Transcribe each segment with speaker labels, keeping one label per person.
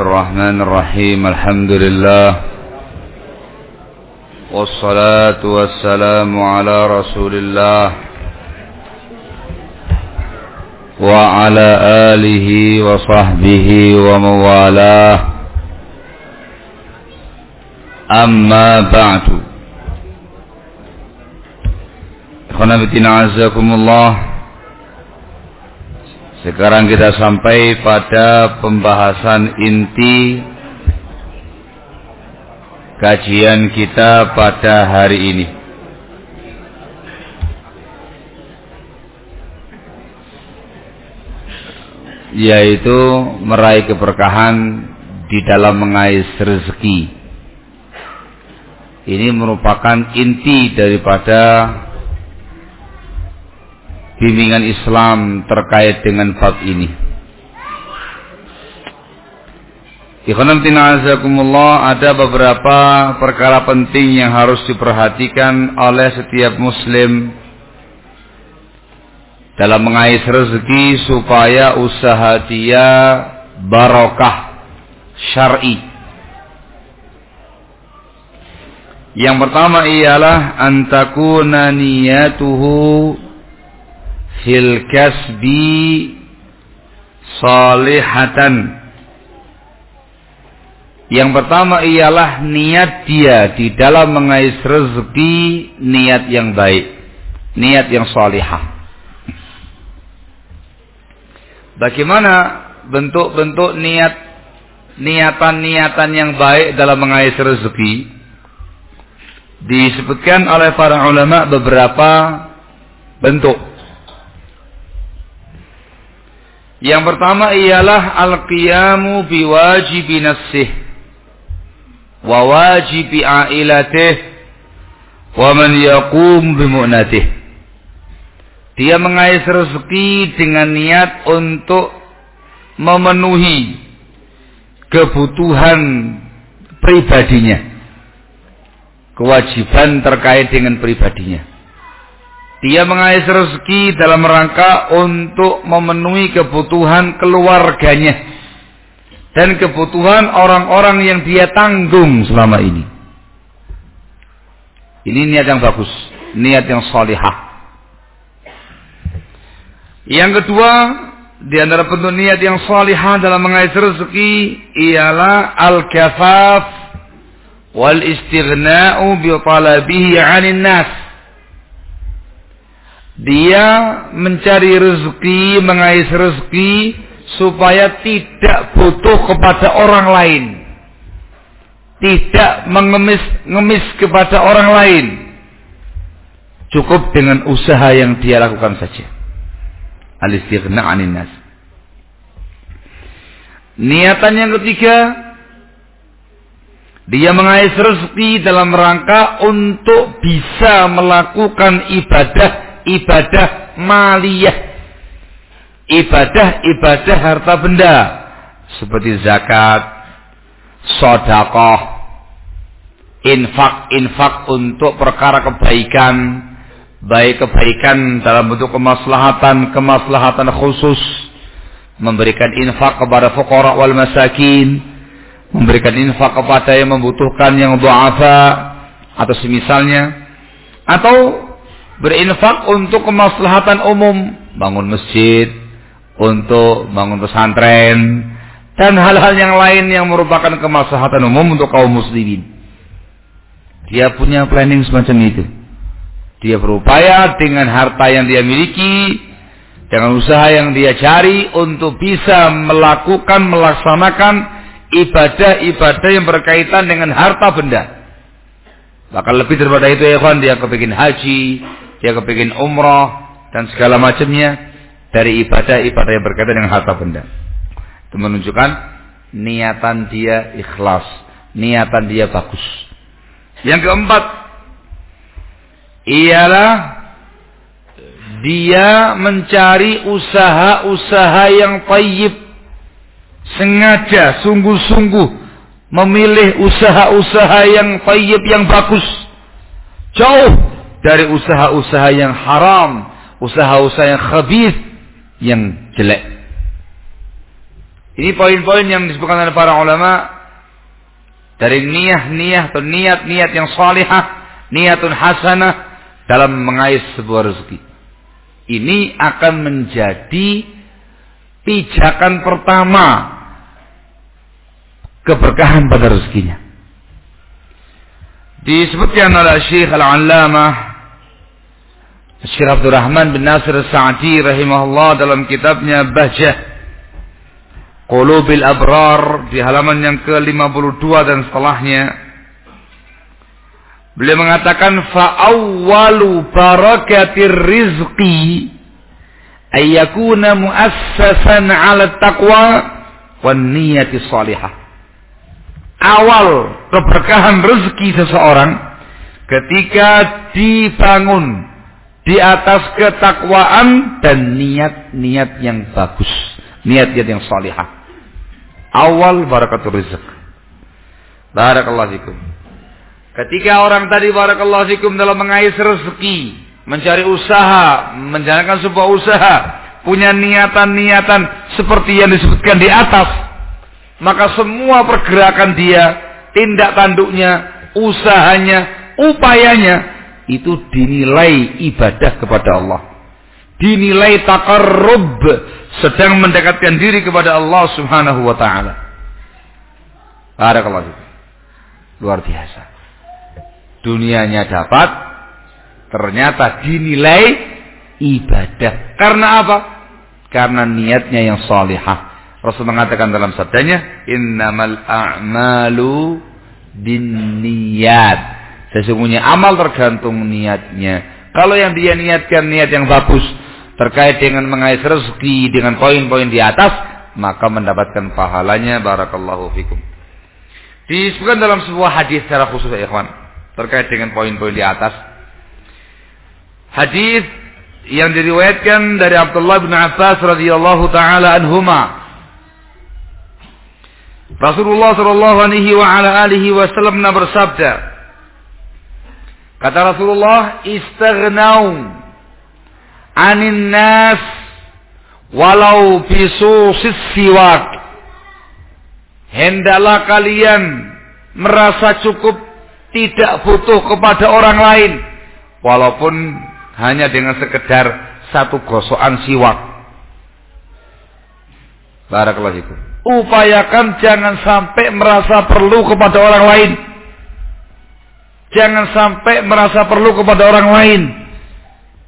Speaker 1: الرحمن الرحيم الحمد لله والصلاة والسلام على رسول الله وعلى آله وصحبه وموالاه. أما بعد. Khanabitina azakumullah Sekarang kita sampai pada pembahasan inti kajian kita pada hari ini. Yaitu meraih keberkahan di dalam mengais rezeki. Ini merupakan inti daripada bimbingan Islam terkait dengan bab ini. Ikhwan azakumullah ada beberapa perkara penting yang harus diperhatikan oleh setiap muslim dalam mengais rezeki supaya usaha dia barokah syar'i. Yang pertama ialah antakuna niyatuhu fil kasbi salihatan yang pertama ialah niat dia di dalam mengais rezeki niat yang baik, niat yang salihah. Bagaimana bentuk-bentuk niat niatan-niatan yang baik dalam mengais rezeki? Disebutkan oleh para ulama beberapa bentuk. Yang pertama ialah al-qiyamu biwajibi nassih wa wajibi ailatih wa man yaqum bimu'natih. Dia mengais rezeki dengan niat untuk memenuhi kebutuhan pribadinya. Kewajiban terkait dengan pribadinya. Dia mengais rezeki dalam rangka untuk memenuhi kebutuhan keluarganya dan kebutuhan orang-orang yang dia tanggung selama ini. Ini niat yang bagus, niat yang salihah. Yang kedua, di antara bentuk niat yang salihah dalam mengais rezeki ialah al-kafaf wal istighna'u bi talabihi 'anil nas dia mencari rezeki, mengais rezeki supaya tidak butuh kepada orang lain. Tidak mengemis-ngemis kepada orang lain. Cukup dengan usaha yang dia lakukan saja. Al-istighna nas. Niatan yang ketiga, dia mengais rezeki dalam rangka untuk bisa melakukan ibadah ibadah maliyah. Ibadah-ibadah harta benda. Seperti zakat, sodakoh, infak-infak untuk perkara kebaikan. Baik kebaikan dalam bentuk kemaslahatan, kemaslahatan khusus. Memberikan infak kepada fukara wal masakin. Memberikan infak kepada yang membutuhkan yang du'afa. Atau semisalnya. Atau berinfak untuk kemaslahatan umum, bangun masjid, untuk bangun pesantren, dan hal-hal yang lain yang merupakan kemaslahatan umum untuk kaum muslimin. Dia punya planning semacam itu. Dia berupaya dengan harta yang dia miliki, dengan usaha yang dia cari untuk bisa melakukan, melaksanakan ibadah-ibadah yang berkaitan dengan harta benda. Bahkan lebih daripada itu ya kawan, dia kepingin haji, dia kepingin umrah dan segala macamnya dari ibadah-ibadah yang berkaitan dengan harta benda. Itu menunjukkan niatan dia ikhlas, niatan dia bagus. Yang keempat ialah dia mencari usaha-usaha yang tayyib sengaja sungguh-sungguh memilih usaha-usaha yang tayyib yang bagus jauh dari usaha-usaha yang haram, usaha-usaha yang khabith, yang jelek. Ini poin-poin yang disebutkan oleh para ulama dari niat-niat atau niat-niat yang salihah, niatun hasanah dalam mengais sebuah rezeki. Ini akan menjadi pijakan pertama keberkahan pada rezekinya. Disebutkan oleh Syekh Al-Allamah Syekh Abdul Rahman bin Nasir Sa'di rahimahullah dalam kitabnya Bahjah Qulubil Abrar di halaman yang ke-52 dan setelahnya. Beliau mengatakan fa'awwalu barakatir rizqi ayyakuna muassasan 'ala taqwa wan niyati salihah. Awal keberkahan rezeki seseorang ketika dibangun di atas ketakwaan dan niat-niat yang bagus niat-niat yang salihah Awal barakatul rizq. Barakallahu fikum. Ketika orang tadi barakallahu fikum dalam mengais rezeki, mencari usaha, menjalankan sebuah usaha, punya niatan-niatan seperti yang disebutkan di atas, maka semua pergerakan dia, tindak tanduknya, usahanya, upayanya itu dinilai ibadah kepada Allah. Dinilai takarrub sedang mendekatkan diri kepada Allah Subhanahu wa taala. Barakallahu Luar biasa. Dunianya dapat ternyata dinilai ibadah. Karena apa? Karena niatnya yang salihah. Rasul mengatakan dalam sabdanya, "Innamal a'malu binniyat." Sesungguhnya amal tergantung niatnya. Kalau yang dia niatkan niat yang bagus, terkait dengan mengais rezeki dengan poin-poin di atas maka mendapatkan pahalanya. Barakallahu fikum. Disebutkan dalam sebuah hadis secara khusus ya ikhwan terkait dengan poin-poin di atas. Hadis yang diriwayatkan dari Abdullah bin Abbas radhiyallahu taala anhuma. Rasulullah sallallahu alaihi wa ala alihi wasallam bersabda kata Rasulullah istaghnau anin nas walau bisusis siwak. Hendaklah kalian merasa cukup tidak butuh kepada orang lain walaupun hanya dengan sekedar satu gosokan siwak. Barakallahu upayakan jangan sampai merasa perlu kepada orang lain jangan sampai merasa perlu kepada orang lain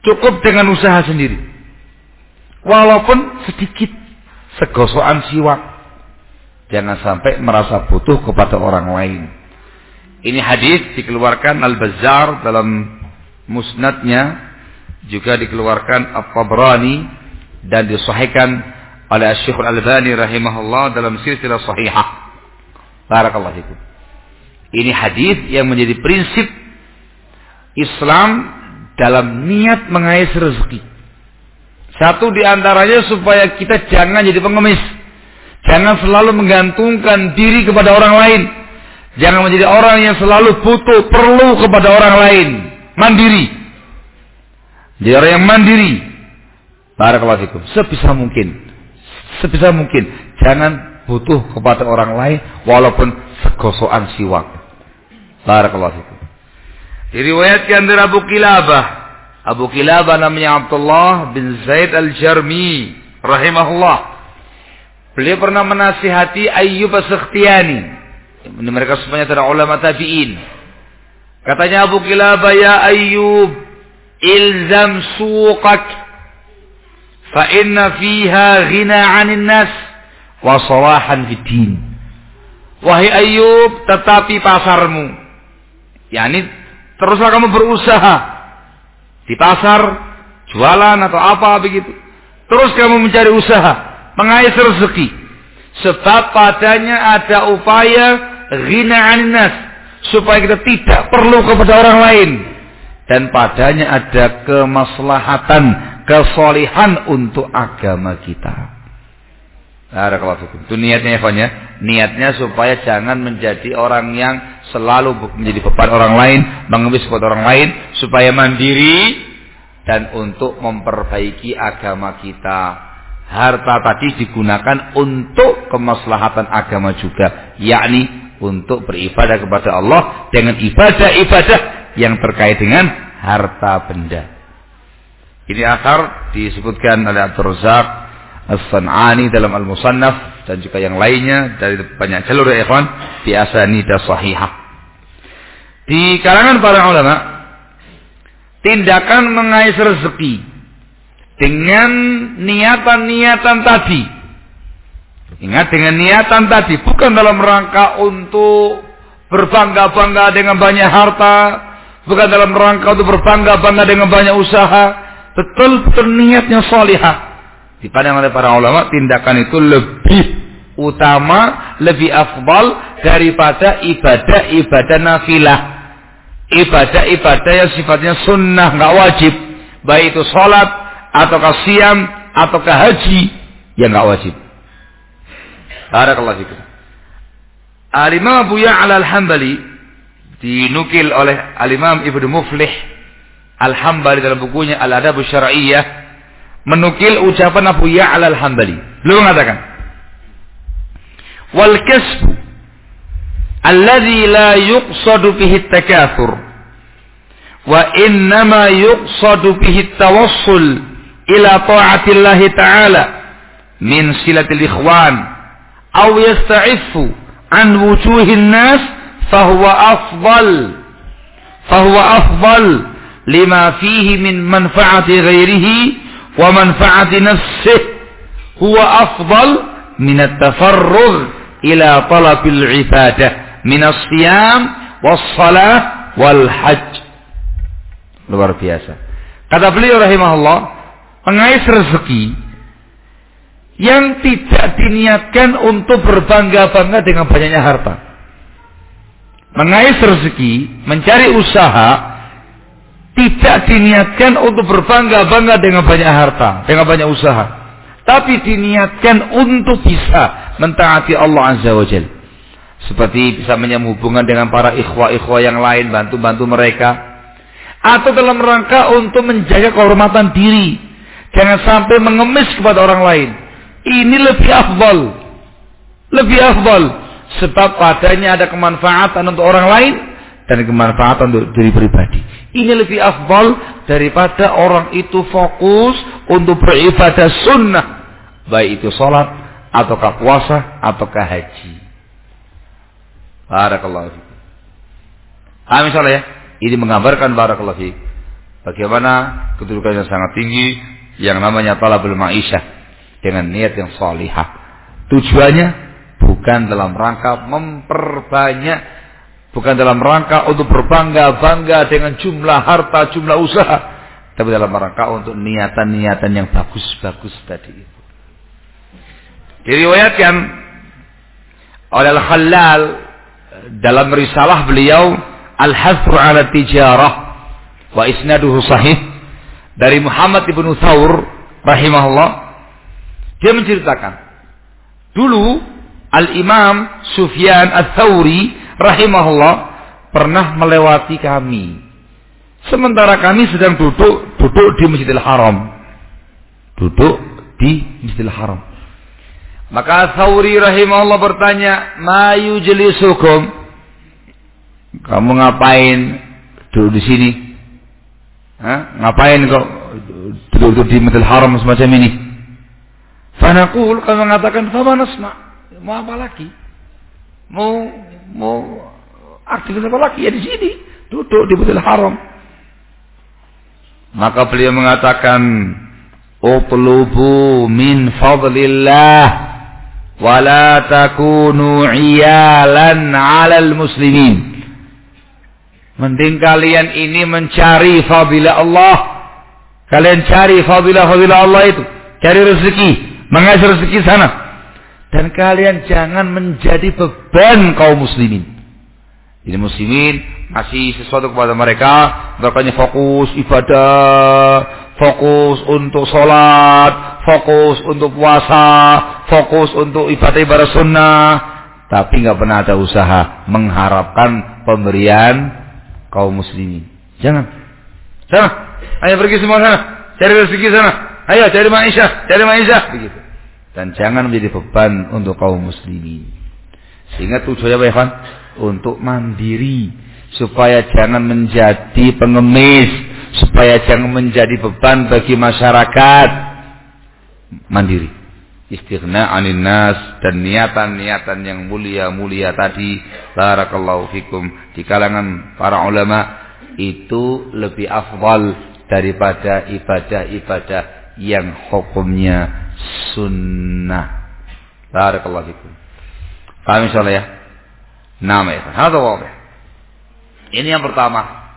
Speaker 1: Cukup dengan usaha sendiri. Walaupun sedikit segosokan siwak. Jangan sampai merasa butuh kepada orang lain. Ini hadis dikeluarkan Al-Bazzar dalam musnadnya juga dikeluarkan At-Tabrani dan disahihkan oleh Syekh Al-Albani rahimahullah dalam silsilah sahihah. Barakallahu fikum. Ini hadis yang menjadi prinsip Islam dalam niat mengais rezeki. Satu di antaranya supaya kita jangan jadi pengemis. Jangan selalu menggantungkan diri kepada orang lain. Jangan menjadi orang yang selalu butuh, perlu kepada orang lain. Mandiri. Jadi orang yang mandiri. Barakallahu fikum. Sebisa mungkin. Sebisa mungkin. Jangan butuh kepada orang lain walaupun segosokan siwak. Barakallahu fikum. Diriwayatkan dari Abu Kilabah. Abu Kilabah namanya Abdullah bin Zaid al-Jarmi. Rahimahullah. Beliau pernah menasihati Ayyub as-Sakhtiyani. Ini mereka semuanya adalah ulama tabi'in. Katanya Abu Kilabah, Ya Ayyub, ilzam suqak. Fa inna fiha ghina 'anil nas wa salahan fid din. Wahai Ayyub, tetapi pasarmu. Yakni Teruslah kamu berusaha di pasar, jualan atau apa begitu. Terus kamu mencari usaha, mengais rezeki. Sebab padanya ada upaya ghina aninas supaya kita tidak perlu kepada orang lain dan padanya ada kemaslahatan, kesolihan untuk agama kita. Itu niatnya ya, Niatnya supaya jangan menjadi orang yang selalu menjadi beban orang lain, mengemis buat orang lain, supaya mandiri dan untuk memperbaiki agama kita. harta tadi digunakan untuk kemaslahatan agama juga, yakni untuk beribadah kepada Allah dengan ibadah-ibadah yang terkait dengan harta benda. Ini akar disebutkan oleh Abdul As-San'ani dalam Al-Musannaf dan juga yang lainnya dari banyak jalur ya ikhwan di asanida sahihah. Di kalangan para ulama tindakan mengais rezeki dengan niatan-niatan tadi. Ingat dengan niatan tadi bukan dalam rangka untuk berbangga-bangga dengan banyak harta, bukan dalam rangka untuk berbangga-bangga dengan banyak usaha, betul-betul niatnya salihah. Dipandang oleh para ulama tindakan itu lebih utama, lebih afdal daripada ibadah-ibadah nafilah. Ibadah-ibadah yang sifatnya sunnah, nggak wajib. Baik itu sholat, ataukah siam ataukah haji yang enggak wajib. Barakallahu fikum. Al-Imam Abu Ya'la Al-Hambali dinukil oleh Al-Imam Ibnu Muflih Al-Hambali dalam bukunya Al-Adab Syar'iyyah menukil ucapan Abu Ya'la Al-Hambali. Beliau mengatakan, "Wal kasbu alladhi la yuqsadu bihi at-takathur wa innama yuqsadu bihi at-tawassul ila ta'atillahi ta'ala min silatil ikhwan aw yasta'iffu an wujuhin nas fahuwa afdal fahuwa afdal lima fihi min manfaati ghairihi wa manfaati nafsihi huwa afdal min at-tafarrugh ila talabil ibadah min as-siyam was-salah wal hajj luar biasa kata beliau rahimahullah mengais rezeki yang tidak diniatkan untuk berbangga-bangga dengan banyaknya harta. Mengais rezeki, mencari usaha, tidak diniatkan untuk berbangga-bangga dengan banyak harta, dengan banyak usaha. Tapi diniatkan untuk bisa mentaati Allah Azza wa Jal. Seperti bisa menyambung hubungan dengan para ikhwah-ikhwah yang lain, bantu-bantu mereka. Atau dalam rangka untuk menjaga kehormatan diri Jangan sampai mengemis kepada orang lain. Ini lebih afdal. Lebih afdal. Sebab padanya ada kemanfaatan untuk orang lain dan kemanfaatan untuk diri pribadi. Ini lebih afdal daripada orang itu fokus untuk beribadah sunnah. Baik itu sholat, ataukah puasa, ataukah haji. Barakallahu. Amin salah ya. Ini menggambarkan barakallahu Bagaimana kedudukan yang sangat tinggi yang namanya talabul ma'isyah dengan niat yang salihah. Tujuannya bukan dalam rangka memperbanyak, bukan dalam rangka untuk berbangga-bangga dengan jumlah harta, jumlah usaha, tapi dalam rangka untuk niatan-niatan yang bagus-bagus tadi itu. Diriwayatkan oleh Al-Khalal dalam risalah beliau Al-Hasr ala Tijarah wa isnaduhu sahih dari Muhammad ibnu Thawr rahimahullah dia menceritakan dulu Al Imam Sufyan Al Thawri rahimahullah pernah melewati kami sementara kami sedang duduk duduk di Masjidil Haram duduk di Masjidil Haram maka Thawri rahimahullah bertanya ma yujlisukum kamu ngapain duduk di sini Hah? Ngapain kok duduk di Masjidil Haram semacam ini? Fanaqul kami mengatakan fama nasma. Mau apa lagi? Mau mau aktivitas apa lagi? Ya di sini, duduk di Masjidil Haram. Maka beliau mengatakan, "Utlubu min fadlillah wa la takunu iyalan 'alal muslimin." Mending kalian ini mencari fadilah Allah. Kalian cari fadilah-fadilah Allah itu. Cari rezeki. Mengais rezeki sana. Dan kalian jangan menjadi beban kaum muslimin. Jadi muslimin masih sesuatu kepada mereka. Mereka fokus ibadah. Fokus untuk sholat. Fokus untuk puasa. Fokus untuk ibadah-ibadah sunnah. Tapi nggak pernah ada usaha mengharapkan pemberian kaum muslimin. Jangan. Sana. Ayo pergi semua sana. Cari rezeki sana. Ayo cari maisha, cari maisha begitu. Dan jangan menjadi beban untuk kaum muslimin. Sehingga tujuannya apa ya, Untuk mandiri supaya jangan menjadi pengemis, supaya jangan menjadi beban bagi masyarakat. Mandiri. Istighna anin nas dan niatan-niatan yang mulia-mulia tadi barakallahu fikum di kalangan para ulama itu lebih afdal daripada ibadah-ibadah yang hukumnya sunnah. Barakallahu fikum. Paham insyaallah ya? Nama ya. Hadza wadih. Ini yang pertama.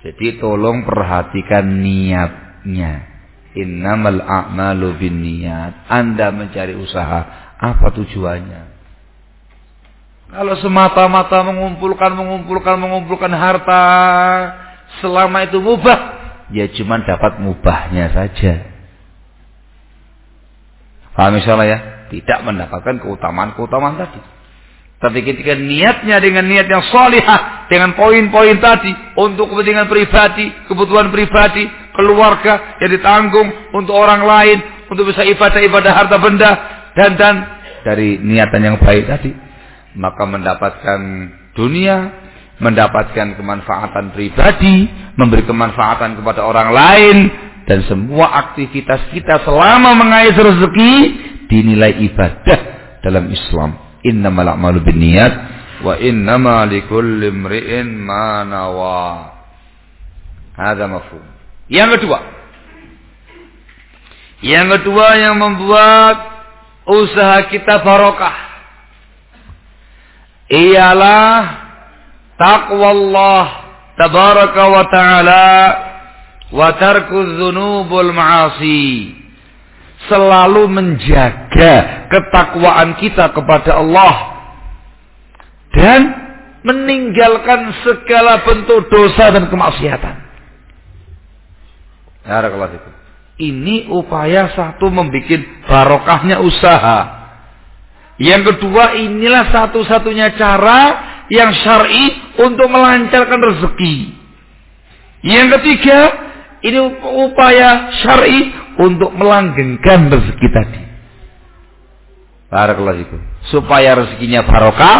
Speaker 1: Jadi tolong perhatikan niatnya. Innamal a'malu bin niat. Anda mencari usaha, apa tujuannya? Kalau semata-mata mengumpulkan, mengumpulkan, mengumpulkan harta, selama itu mubah, ya cuma dapat mubahnya saja. Paham misalnya ya? Tidak mendapatkan keutamaan-keutamaan tadi. Tapi ketika niatnya dengan niat yang salihah, dengan poin-poin tadi untuk kepentingan pribadi, kebutuhan pribadi, keluarga yang ditanggung untuk orang lain, untuk bisa ibadah-ibadah harta benda dan dan dari niatan yang baik tadi, maka mendapatkan dunia, mendapatkan kemanfaatan pribadi, memberi kemanfaatan kepada orang lain dan semua aktivitas kita selama mengais rezeki dinilai ibadah dalam Islam innamal a'malu binniyat wa innama likulli imri'in ma nawa. Hadza mafhum. Yang kedua. Yang kedua yang membuat usaha kita barokah ialah taqwa Allah tabaraka wa taala wa tarku dzunubul ma'asi selalu menjaga ketakwaan kita kepada Allah dan meninggalkan segala bentuk dosa dan kemaksiatan. itu. Ini upaya satu membuat barokahnya usaha. Yang kedua inilah satu-satunya cara yang syar'i untuk melancarkan rezeki. Yang ketiga ini upaya syar'i untuk melanggengkan rezeki tadi. Barakallahu itu. Supaya rezekinya barokah,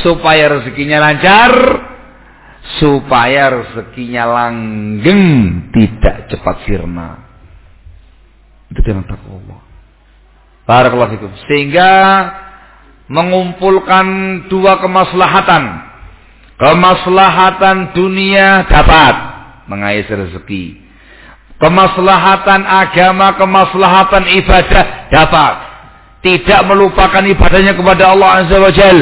Speaker 1: supaya rezekinya lancar, supaya rezekinya langgeng, tidak cepat sirna. Itu dengan takwa Allah. Barakallahu itu. Sehingga mengumpulkan dua kemaslahatan. Kemaslahatan dunia dapat mengais rezeki Kemaslahatan agama, kemaslahatan ibadah dapat. Tidak melupakan ibadahnya kepada Allah Azza wa Jal.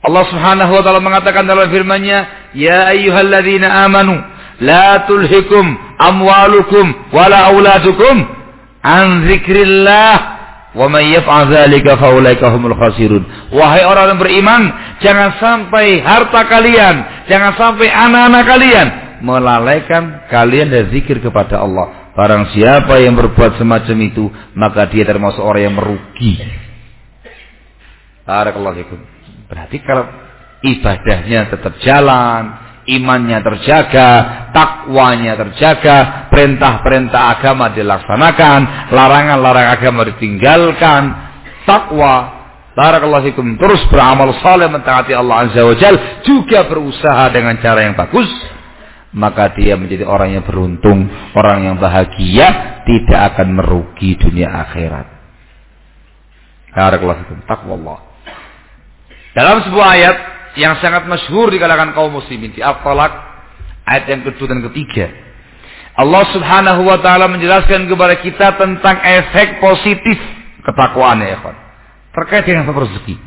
Speaker 1: Allah Subhanahu wa taala mengatakan dalam firman-Nya, "Ya ayyuhalladzina amanu, la tulhikum amwalukum wala auladukum an dzikrillah wa may yaf'al dzalika faulaika humul khasirun." Wahai orang yang beriman, jangan sampai harta kalian, jangan sampai anak-anak kalian melalaikan kalian dari zikir kepada Allah. Barang siapa yang berbuat semacam itu, maka dia termasuk orang yang merugi. Barakallahu Berarti kalau ibadahnya tetap jalan, imannya terjaga, takwanya terjaga, perintah-perintah agama dilaksanakan, larangan-larangan agama ditinggalkan, takwa Barakallahu terus beramal saleh mentaati Allah Azza wa Jal juga berusaha dengan cara yang bagus maka dia menjadi orang yang beruntung, orang yang bahagia, tidak akan merugi dunia akhirat. Takwa Dalam sebuah ayat yang sangat masyhur di kalangan kaum muslimin di Al-Talaq ayat yang kedua dan ketiga. Allah Subhanahu wa taala menjelaskan kepada kita tentang efek positif ketakwaan ya terkait dengan rezeki.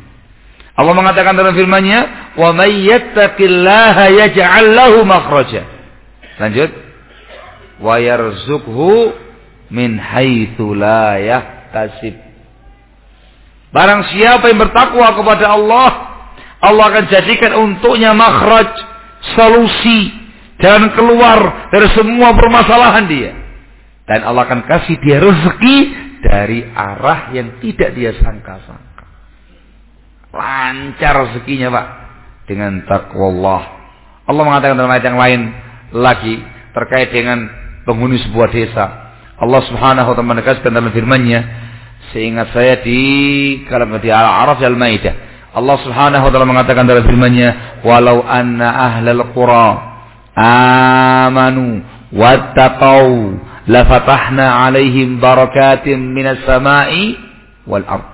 Speaker 1: Allah mengatakan dalam firman-Nya, "Wa may yattaqillaha yaj'al lahu makhraja." Lanjut. Wa yarzuqhu min haitsu la yahtasib. Barang siapa yang bertakwa kepada Allah, Allah akan jadikan untuknya makhraj, solusi dan keluar dari semua permasalahan dia. Dan Allah akan kasih dia rezeki dari arah yang tidak dia sangka-sangka. Lancar rezekinya Pak. Dengan takwa Allah. Allah mengatakan dalam ayat yang lain lagi terkait dengan penghuni sebuah desa. Allah Subhanahu wa taala menegaskan dalam firman-Nya seingat saya di kalau di Al-A'raf Al-Maidah Allah Subhanahu wa taala mengatakan dalam firman-Nya walau anna ahlal qura amanu wattaqau lafatahna alaihim barakatim minas sama'i wal ard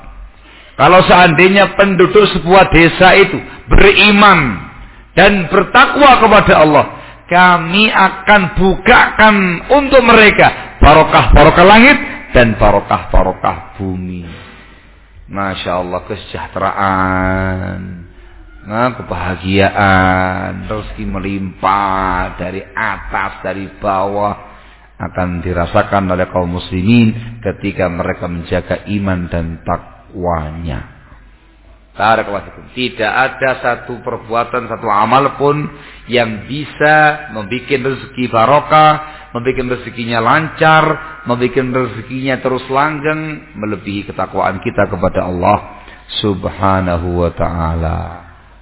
Speaker 1: kalau seandainya penduduk sebuah desa itu beriman dan bertakwa kepada Allah kami akan bukakan untuk mereka barokah-barokah langit dan barokah-barokah bumi. Masya Allah kesejahteraan, nah, kebahagiaan, rezeki melimpah dari atas, dari bawah akan dirasakan oleh kaum muslimin ketika mereka menjaga iman dan takwanya. Barakallahu Tidak ada satu perbuatan, satu amal pun yang bisa membuat rezeki barokah, membuat rezekinya lancar, membuat rezekinya terus langgeng, melebihi ketakwaan kita kepada Allah Subhanahu wa taala.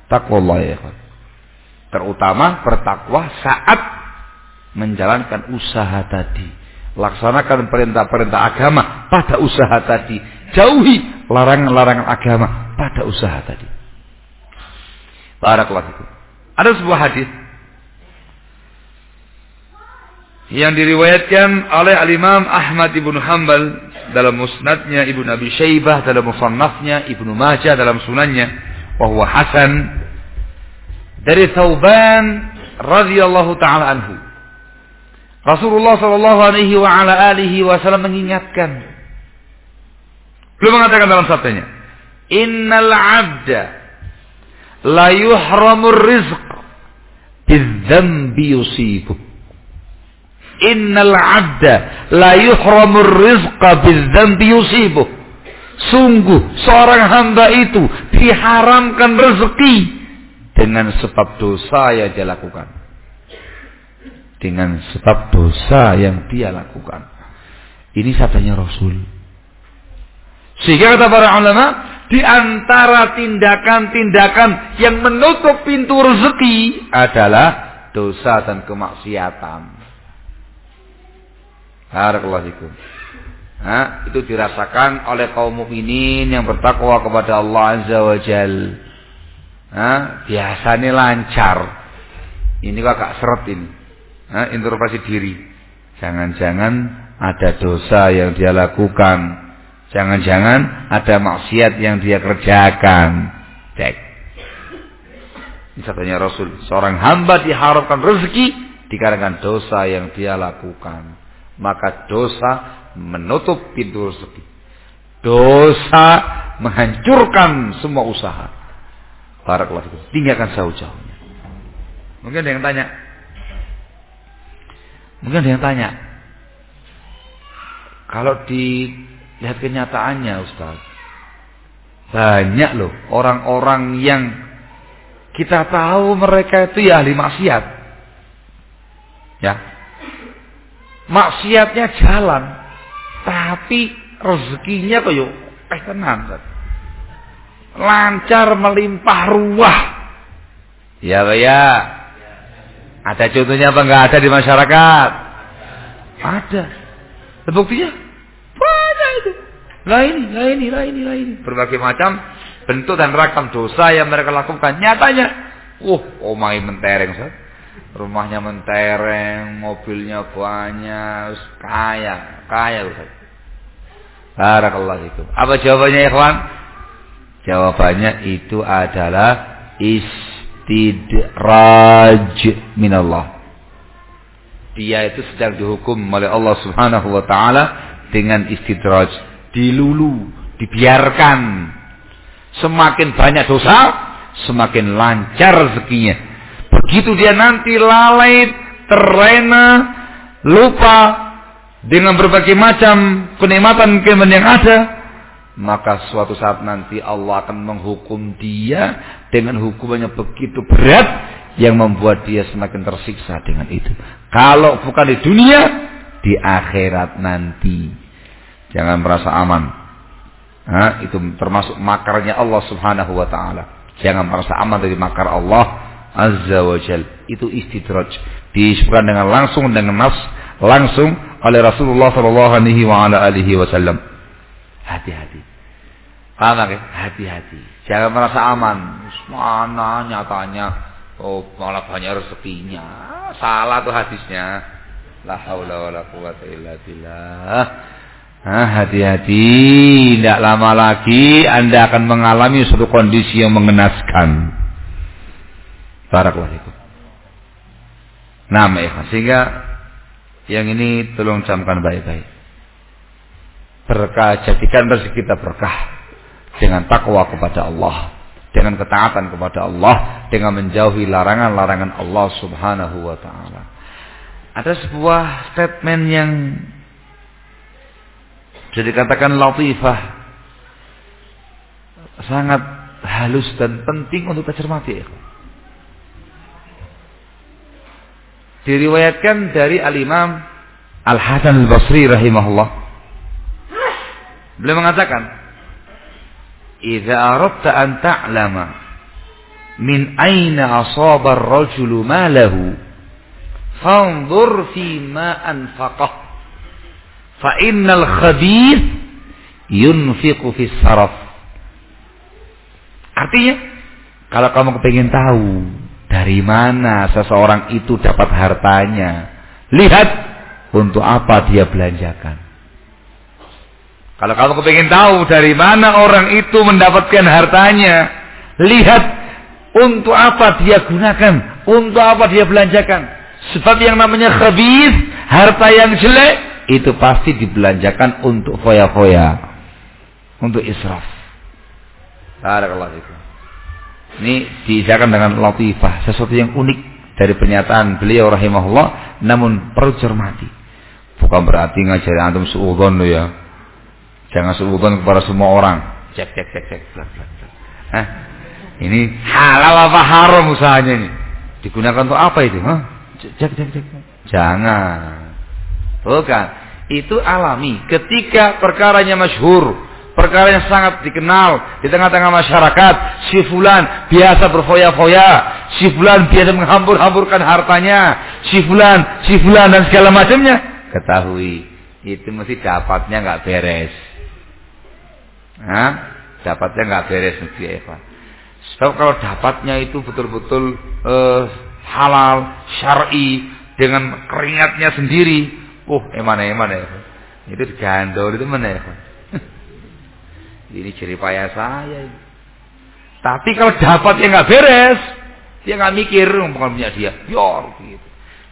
Speaker 1: Ya Terutama bertakwa saat menjalankan usaha tadi. Laksanakan perintah-perintah agama pada usaha tadi. Jauhi larangan-larangan agama pada usaha tadi. Barakallahu Ada sebuah hadis yang diriwayatkan oleh Al-Imam Ahmad Ibnu Hanbal dalam musnadnya Ibnu Abi Syaibah dalam musannafnya Ibnu Majah dalam sunannya bahwa hasan dari Thauban radhiyallahu taala anhu Rasulullah sallallahu alaihi wa ala alihi wasallam mengingatkan belum mengatakan dalam sabdanya Innal abda la yuhramur rizq bidzambi yusibu. Innal abda la yuhramur rizqa bidzambi yusibu. Sungguh seorang hamba itu diharamkan rezeki dengan sebab dosa yang dia lakukan. Dengan sebab dosa yang dia lakukan. Ini sabdanya Rasul. Sehingga kata para ulama, di antara tindakan-tindakan yang menutup pintu rezeki adalah dosa dan kemaksiatan. Barakallahu Nah, itu dirasakan oleh kaum mukminin yang bertakwa kepada Allah Azza wa Jal. Nah, biasanya lancar. Ini kok agak seret ini. Nah, introspeksi diri. Jangan-jangan ada dosa yang dia lakukan Jangan-jangan ada maksiat yang dia kerjakan. Cek. Misalnya Rasul, seorang hamba diharapkan rezeki dikarenakan dosa yang dia lakukan. Maka dosa menutup pintu rezeki. Dosa menghancurkan semua usaha. Barakallahu Tinggalkan jauh-jauhnya. Mungkin ada yang tanya. Mungkin ada yang tanya. Kalau di Lihat kenyataannya Ustaz. Banyak loh orang-orang yang kita tahu mereka itu ya ahli maksiat. Ya. Maksiatnya jalan. Tapi rezekinya kok yuk eh tenang. Ustaz. Lancar melimpah ruah. Ya ya. Ada contohnya apa enggak ada di masyarakat? Ada. Buktinya lah ini, lah ini, lah ini. Berbagai macam bentuk dan rakam dosa yang mereka lakukan. Nyatanya, uh, omai mentereng, Ustaz. Rumahnya mentereng, mobilnya banyak, kaya, kaya Ustaz. Barakallahu itu. Apa jawabannya ikhwan? Jawabannya itu adalah istidraj minallah. Dia itu sedang dihukum oleh Allah Subhanahu wa taala dengan istidraj dilulu, dibiarkan. Semakin banyak dosa, semakin lancar rezekinya. Begitu dia nanti lalai, terlena, lupa dengan berbagai macam kenikmatan-kenikmatan yang ada, maka suatu saat nanti Allah akan menghukum dia dengan hukumannya begitu berat yang membuat dia semakin tersiksa dengan itu. Kalau bukan di dunia, di akhirat nanti. Jangan merasa aman. Ha, itu termasuk makarnya Allah Subhanahu wa taala. Jangan merasa aman dari makar Allah Azza wa Jal. Itu istidraj. Disebutkan dengan langsung dengan nafs langsung oleh Rasulullah Shallallahu Alaihi Wasallam. Hati-hati. Paham ya? Hati-hati. Jangan merasa aman. Mana nyatanya oh malah banyak rezekinya. Salah tuh hadisnya. La haula wala quwata illa billah. hati-hati, tidak lama lagi Anda akan mengalami suatu kondisi yang mengenaskan. Barakallahu Nah, ya, sehingga yang ini tolong camkan baik-baik. Berkah jadikan rezeki kita berkah dengan takwa kepada Allah, dengan ketaatan kepada Allah, dengan menjauhi larangan-larangan Allah Subhanahu wa taala. Ada sebuah statement yang jadi katakan latifah sangat halus dan penting untuk kita cermati. Diriwayatkan dari Al-Imam Al-Hasan Al-Basri rahimahullah. Beliau mengatakan, "Idza aradta an ta'lama min aina asaba ar-rajulu malahu, fanzur fi ma anfaqah. Fa innal khabith yunfiqu fi saraf." Artinya, kalau kamu kepingin tahu dari mana seseorang itu dapat hartanya? Lihat untuk apa dia belanjakan. Kalau kamu kepingin tahu dari mana orang itu mendapatkan hartanya, lihat untuk apa dia gunakan, untuk apa dia belanjakan. Sebab yang namanya khabis, harta yang jelek, itu pasti dibelanjakan untuk foya-foya, untuk israf. Barakallahu fikum. Ini diisahkan dengan latifah, sesuatu yang unik dari pernyataan beliau rahimahullah, namun perlu cermati. Bukan berarti ngajari antum suudon ya. Jangan suudon kepada semua orang. Cek cek cek cek. Hah? Ini halal apa haram usahanya ini? Digunakan untuk apa itu? Hah? Cek cek cek. Jangan. Bukan. Itu alami. Ketika perkaranya masyhur, perkara yang sangat dikenal di tengah-tengah masyarakat. Si fulan biasa berfoya-foya, si fulan biasa menghambur-hamburkan hartanya, si fulan, si fulan dan segala macamnya. Ketahui, itu mesti dapatnya nggak beres. Hah? Dapatnya nggak beres mesti Eva. Sebab kalau dapatnya itu betul-betul uh, halal, syar'i dengan keringatnya sendiri, oh emang emang ya. Itu digandol itu mana ya? Ini payah saya. Tapi kalau dapat yang nggak beres, dia nggak mikir bukan punya dia. Yor gitu.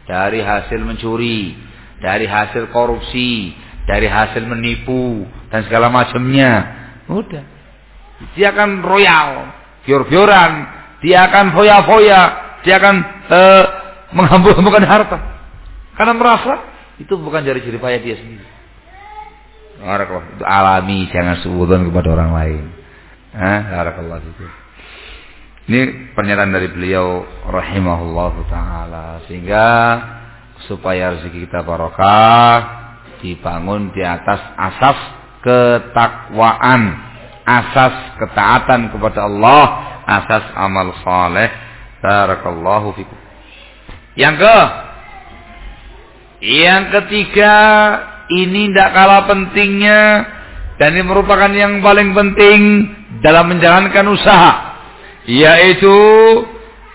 Speaker 1: Dari hasil mencuri, dari hasil korupsi, dari hasil menipu dan segala macamnya. Udah. Dia akan royal, bior-bioran, dia akan foya-foya, dia akan uh, menghambur-hamburkan harta. Karena merasa itu bukan dari payah dia sendiri. Barakallah. Itu alami, jangan suudon kepada orang lain. Hah? Barakallah itu. Ini pernyataan dari beliau rahimahullah taala sehingga supaya rezeki kita barokah dibangun di atas asas ketakwaan, asas ketaatan kepada Allah, asas amal saleh. Barakallahu fikum. Yang ke yang ketiga ini tidak kalah pentingnya dan ini merupakan yang paling penting dalam menjalankan usaha yaitu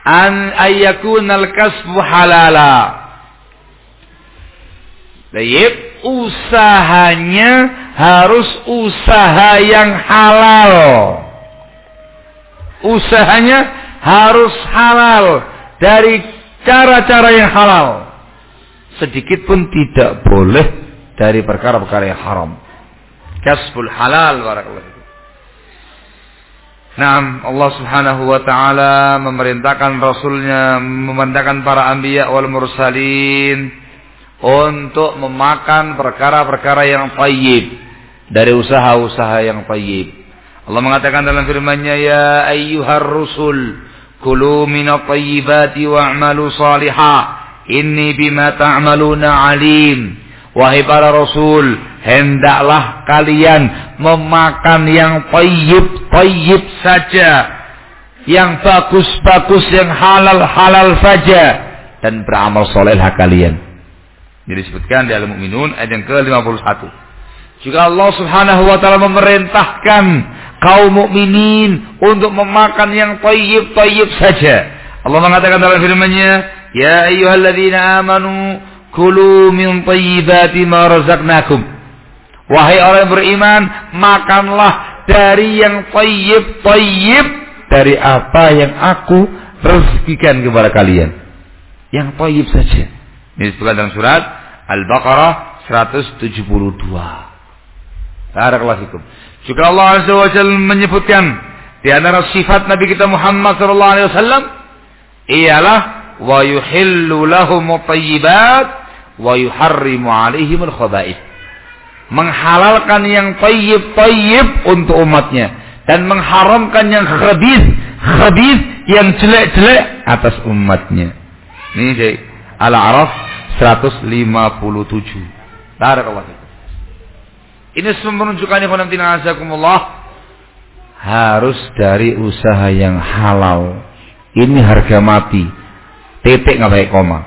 Speaker 1: an al kasbu halala. Usahanya harus usaha yang halal. Usahanya harus halal dari cara-cara yang halal. Sedikit pun tidak boleh dari perkara-perkara yang haram. Kasbul halal barakallahu Nah, Allah Subhanahu wa taala memerintahkan rasulnya memandangkan para anbiya wal mursalin untuk memakan perkara-perkara yang tayyib dari usaha-usaha yang tayyib. Allah mengatakan dalam firman-Nya ya ayyuhar rusul kulu minat tayyibati wa'malu salihah inni bima ta'maluna alim. Wahai para rasul, hendaklah kalian memakan yang tayyib-tayyib saja. Yang bagus-bagus, yang halal-halal saja. Dan beramal solehlah kalian. Jadi disebutkan di Al-Mu'minun ayat yang ke-51. Juga Allah Subhanahu wa taala memerintahkan kaum mukminin untuk memakan yang thayyib-thayyib saja. Allah mengatakan dalam firman-Nya, "Ya ayyuhalladzina amanu kulu min thayyibati ma razaqnakum." Wahai orang yang beriman, makanlah dari yang thayyib-thayyib dari apa yang aku rezekikan kepada kalian. Yang thayyib saja. Ini disebutkan dalam surat Al-Baqarah 172. Barakallahu. Juga Allah Azza wa Jalla menyebutkan di antara sifat Nabi kita Muhammad sallallahu alaihi wasallam ialah wa yuhillu lahum thayyibat wa yuharrimu alaihim al-khaba'ith. Menghalalkan yang tayyib-tayyib untuk umatnya dan mengharamkan yang khabith, khabith yang jelek-jelek atas umatnya. Ini Al-A'raf 157. Barakallahu ini semua menunjukkan ikhwan harus dari usaha yang halal. Ini harga mati. Titik nggak baik koma.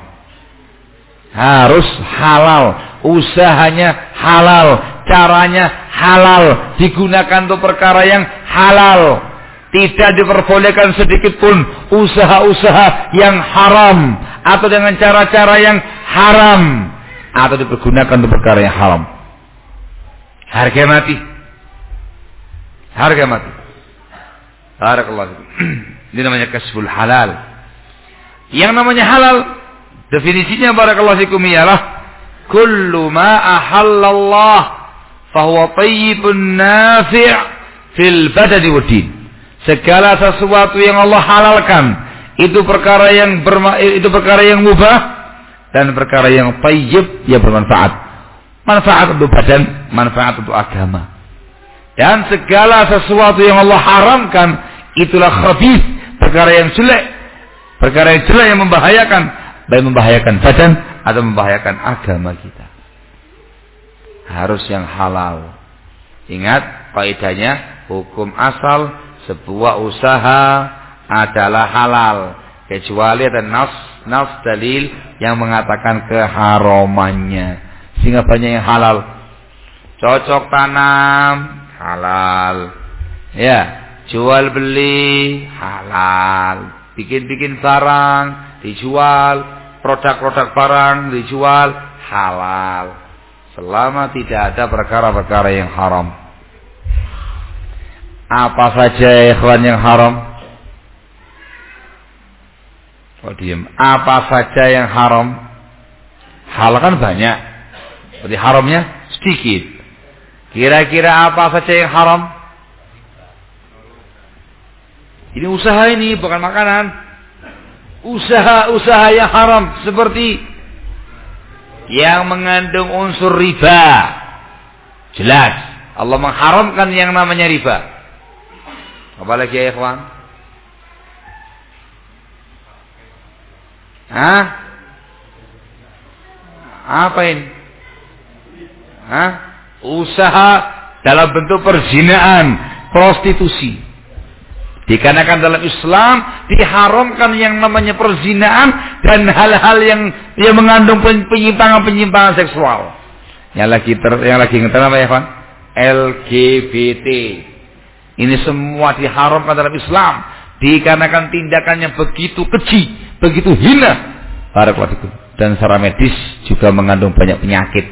Speaker 1: Harus halal, usahanya halal, caranya halal, digunakan untuk perkara yang halal. Tidak diperbolehkan sedikit pun usaha-usaha yang haram atau dengan cara-cara yang haram atau dipergunakan untuk perkara yang haram. Harga mati. Harga mati. Barakallahu Ini namanya kasbul halal. Yang namanya halal definisinya barakallahu fikum ialah kullu ma ahallallah fahuwa tayyibun nafi' fil badani wa din. Segala sesuatu yang Allah halalkan itu perkara yang berma itu perkara yang mubah dan perkara yang tayyib yang bermanfaat. Manfaat untuk badan, manfaat untuk agama. Dan segala sesuatu yang Allah haramkan, itulah khabis, perkara yang jelek. Perkara yang jelek yang membahayakan, baik membahayakan badan atau membahayakan agama kita. Harus yang halal. Ingat kaidahnya hukum asal sebuah usaha adalah halal kecuali ada nas nas dalil yang mengatakan keharamannya sehingga banyak yang halal. Cocok tanam halal. Ya, jual beli halal. Bikin-bikin barang dijual, produk-produk barang dijual halal. Selama tidak ada perkara-perkara yang haram. Apa saja ikhwan yang haram? Oh diam. Apa saja yang haram? Hal kan banyak. Berarti haramnya sedikit. Kira-kira apa saja yang haram? Ini usaha ini bukan makanan. Usaha-usaha yang haram seperti yang mengandung unsur riba. Jelas Allah mengharamkan yang namanya riba. Apalagi ya ikhwan? Hah? Apa ini? Hah? Usaha dalam bentuk perzinaan, prostitusi. Dikarenakan dalam Islam diharamkan yang namanya perzinaan dan hal-hal yang yang mengandung penyimpangan-penyimpangan seksual. Yang lagi ter, yang lagi ngeter apa ya, Pak? LGBT. Ini semua diharamkan dalam Islam dikarenakan tindakannya begitu keji, begitu hina. Dan secara medis juga mengandung banyak penyakit.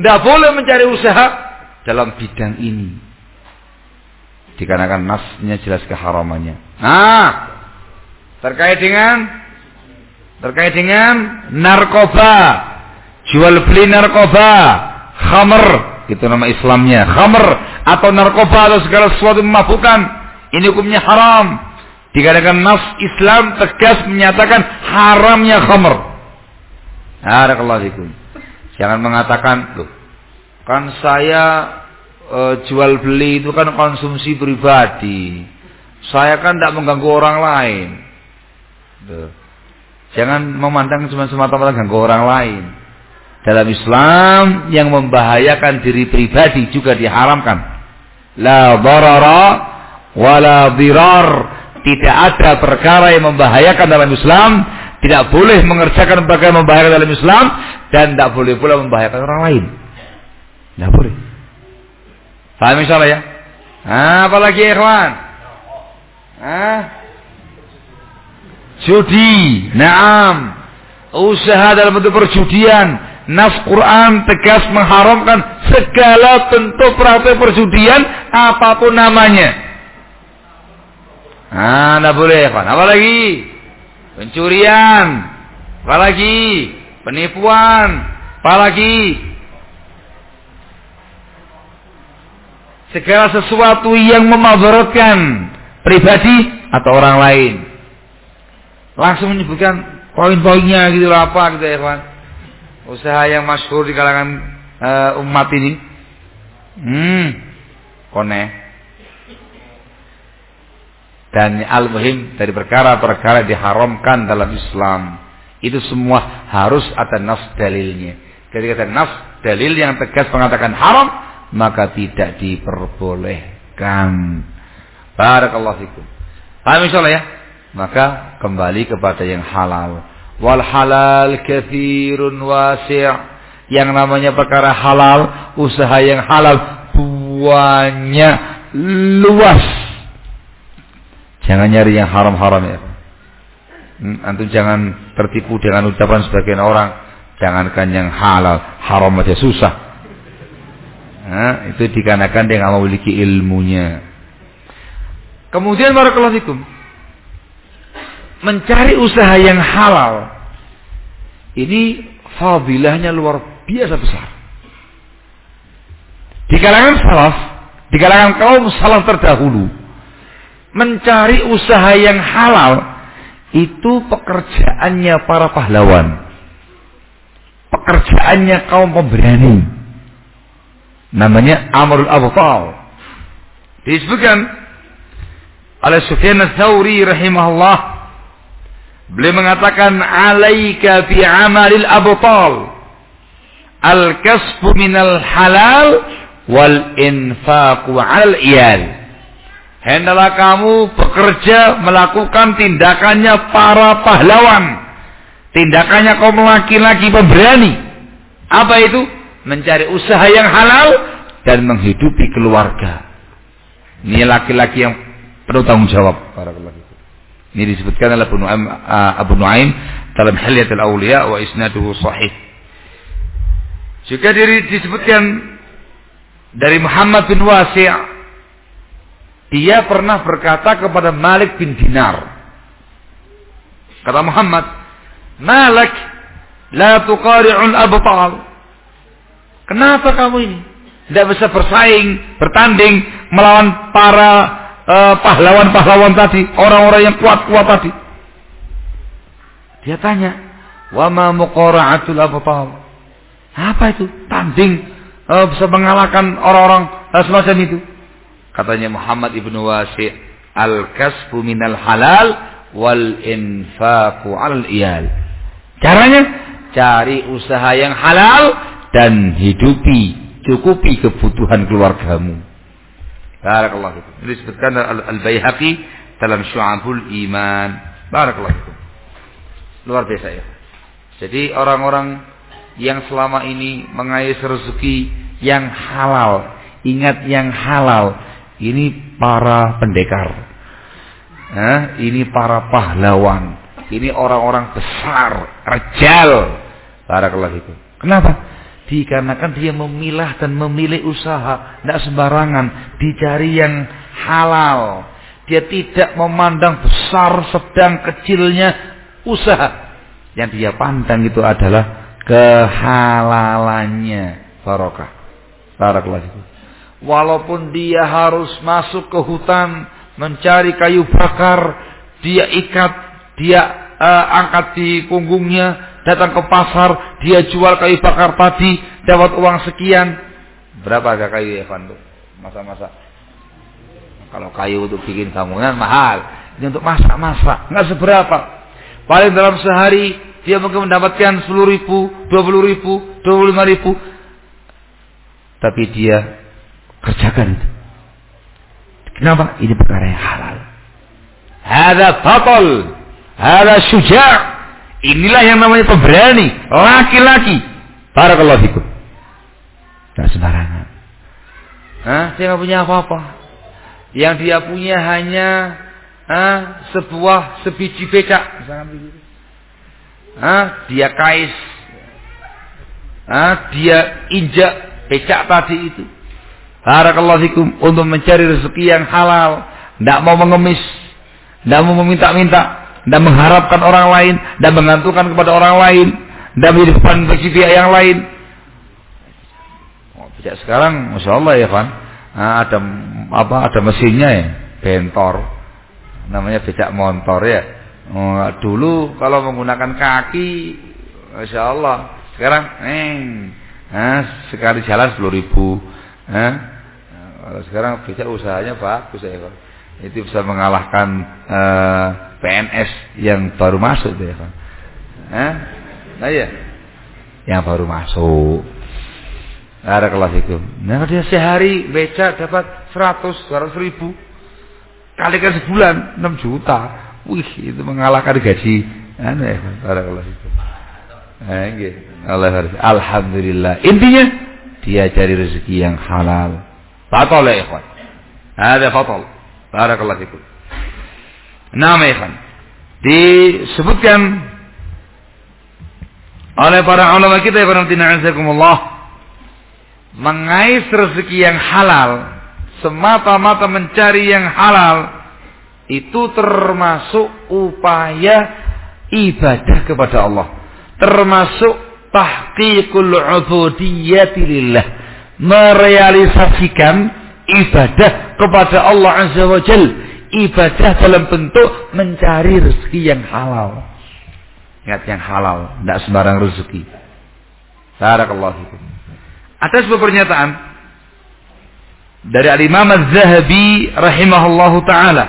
Speaker 1: Tidak boleh mencari usaha dalam bidang ini. Dikarenakan nasnya jelas keharamannya. Nah, terkait dengan terkait dengan narkoba, jual beli narkoba, khamer, itu nama Islamnya, khamer atau narkoba atau segala sesuatu memabukkan, ini hukumnya haram. Dikarenakan nas Islam tegas menyatakan haramnya khamer. Barakallahu Jangan mengatakan, loh, kan saya e, jual beli itu kan konsumsi pribadi. Saya kan tidak mengganggu orang lain. Tuh. Jangan memandang cuma semata-mata ganggu orang lain. Dalam Islam yang membahayakan diri pribadi juga diharamkan. La darara wala dirar. Tidak ada perkara yang membahayakan dalam Islam tidak boleh mengerjakan bagian membahayakan dalam Islam dan tidak boleh pula membahayakan orang lain. Tidak boleh. Paham misalnya ya? Nah, apalagi ikhwan? Ah? Judi, naam. Usaha dalam bentuk perjudian. Nas Quran tegas mengharamkan segala bentuk praktek perjudian apa pun namanya. Ah, tidak boleh, ikhwan. Apalagi? Pencurian. Apalagi? Penipuan. Apalagi? segala sesuatu yang memadaratkan pribadi atau orang lain. Langsung menyebutkan poin-poinnya gitu apa gitu ya kawan. Usaha yang masyhur di kalangan uh, umat ini. Hmm, kone. Dan al-muhim dari perkara-perkara diharamkan dalam Islam. Itu semua harus ada nas dalilnya. Ketika ada nas dalil yang tegas mengatakan haram, maka tidak diperbolehkan. Barakallahu fikum. Paham ya? Maka kembali kepada yang halal. Wal halal kathirun wasi'. Yang namanya perkara halal, usaha yang halal banyak luas. Jangan nyari yang haram-haram ya. Hmm, antum jangan tertipu dengan ucapan sebagian orang. Jangankan yang halal, haram aja susah. Nah, itu dikarenakan dia nggak memiliki ilmunya. Kemudian barakallahu fikum. Mencari usaha yang halal. Ini fadilahnya luar biasa besar. Di kalangan salaf, di kalangan kaum salaf terdahulu, mencari usaha yang halal itu pekerjaannya para pahlawan. Pekerjaannya kaum pemberani namanya Amrul Abtal. Disebutkan oleh Sufyan Ats-Tsauri rahimahullah beliau mengatakan alaika fi amalil abtal. Al-kasbu minal halal wal infaqu 'alal iyal. Hendaklah kamu bekerja melakukan tindakannya para pahlawan. Tindakannya kaum laki-laki pemberani. Apa itu? Mencari usaha yang halal dan menghidupi keluarga. Ini laki-laki yang penuh tanggung jawab. Ini disebutkan oleh Abu Nuaim, dalam Hilyatul Auliya wa isnaduhu sahih. Juga diri disebutkan dari Muhammad bin Wasi' dia pernah berkata kepada Malik bin Dinar. Kata Muhammad, "Malik la tuqari'ul abtal." Kenapa kamu ini? Tidak bisa bersaing, bertanding melawan para uh, pahlawan-pahlawan tadi, orang-orang yang kuat-kuat tadi. Dia tanya, "Wama muqara'atul abtal?" Apa itu? Tanding uh, bisa mengalahkan orang-orang uh, semacam itu. Katanya Muhammad ibnu Wasi, "Al-kasbu minal halal wal infaqu 'alal iyal." Caranya cari usaha yang halal dan hidupi, cukupi kebutuhan keluargamu. Barakallahu fikum. Ini disebutkan Al-Baihaqi dalam Syu'abul Iman. Barakallahu fikum. Luar biasa ya. Jadi orang-orang yang selama ini mengais rezeki yang halal, ingat yang halal, ini para pendekar. Nah, ini para pahlawan. Ini orang-orang besar, rejal. Barakallahu fikum. Kenapa? Dikarenakan dia memilah dan memilih usaha. Tidak sembarangan. Dicari yang halal. Dia tidak memandang besar, sedang, kecilnya usaha. Yang dia pandang itu adalah kehalalannya. Barokah. Barakallah itu. Walaupun dia harus masuk ke hutan mencari kayu bakar, dia ikat, dia uh, angkat di punggungnya, datang ke pasar, dia jual kayu bakar tadi, dapat uang sekian. Berapa harga kayu ya, Van? Masa-masa. Kalau kayu untuk bikin bangunan mahal. Ini untuk masak-masak, nggak seberapa. Paling dalam sehari dia mungkin mendapatkan 10 ribu, 20 ribu, 25 ribu. Tapi dia kerjakan itu. Kenapa? Ini perkara yang halal. Hada fatal. Hada syuja' Inilah yang namanya pemberani, laki-laki. Barakallahu fikum. Tidak sembarangan. Hah? Dia punya apa-apa. Yang dia punya hanya Hah? sebuah sebiji becak. Hah? Dia kais. Hah? Dia injak becak tadi itu. Barakallahu untuk mencari rezeki yang halal, tidak mau mengemis, tidak mau meminta-minta, tidak mengharapkan orang lain, tidak mengantungkan kepada orang lain, tidak menjadi beban bagi yang lain. Oh, sejak sekarang, masya Allah ya kan, nah, ada apa? Ada mesinnya ya, bentor, namanya becak motor ya. Oh, dulu kalau menggunakan kaki, masya Allah, sekarang, eh, nah, sekali jalan sepuluh ribu. Kalau sekarang becak usahanya bagus ya kan itu bisa mengalahkan uh, eh, PNS yang baru masuk tuh ya kan. Eh? Nah iya. Yang baru masuk. Ada kelas itu. Nah dia sehari beca dapat 100, 200 ribu. Kalikan sebulan 6 juta. Wih itu mengalahkan gaji. Anu ya ada kelas itu. Nah, gitu. Alhamdulillah. Intinya dia cari rezeki yang halal. Batal ya ikhwan. Ada fatal. Barakallahu fikum. Nama ikhwan. Disebutkan oleh para ulama kita ya mengais rezeki yang halal semata-mata mencari yang halal itu termasuk upaya ibadah kepada Allah termasuk tahqiqul ubudiyyati lillah merealisasikan ibadah kepada Allah Azza wa Jal. Ibadah dalam bentuk mencari rezeki yang halal. Ingat yang halal, tidak sembarang rezeki. Barakallahu fikum. Ada sebuah pernyataan dari Al-Imam Az-Zahabi rahimahullahu taala.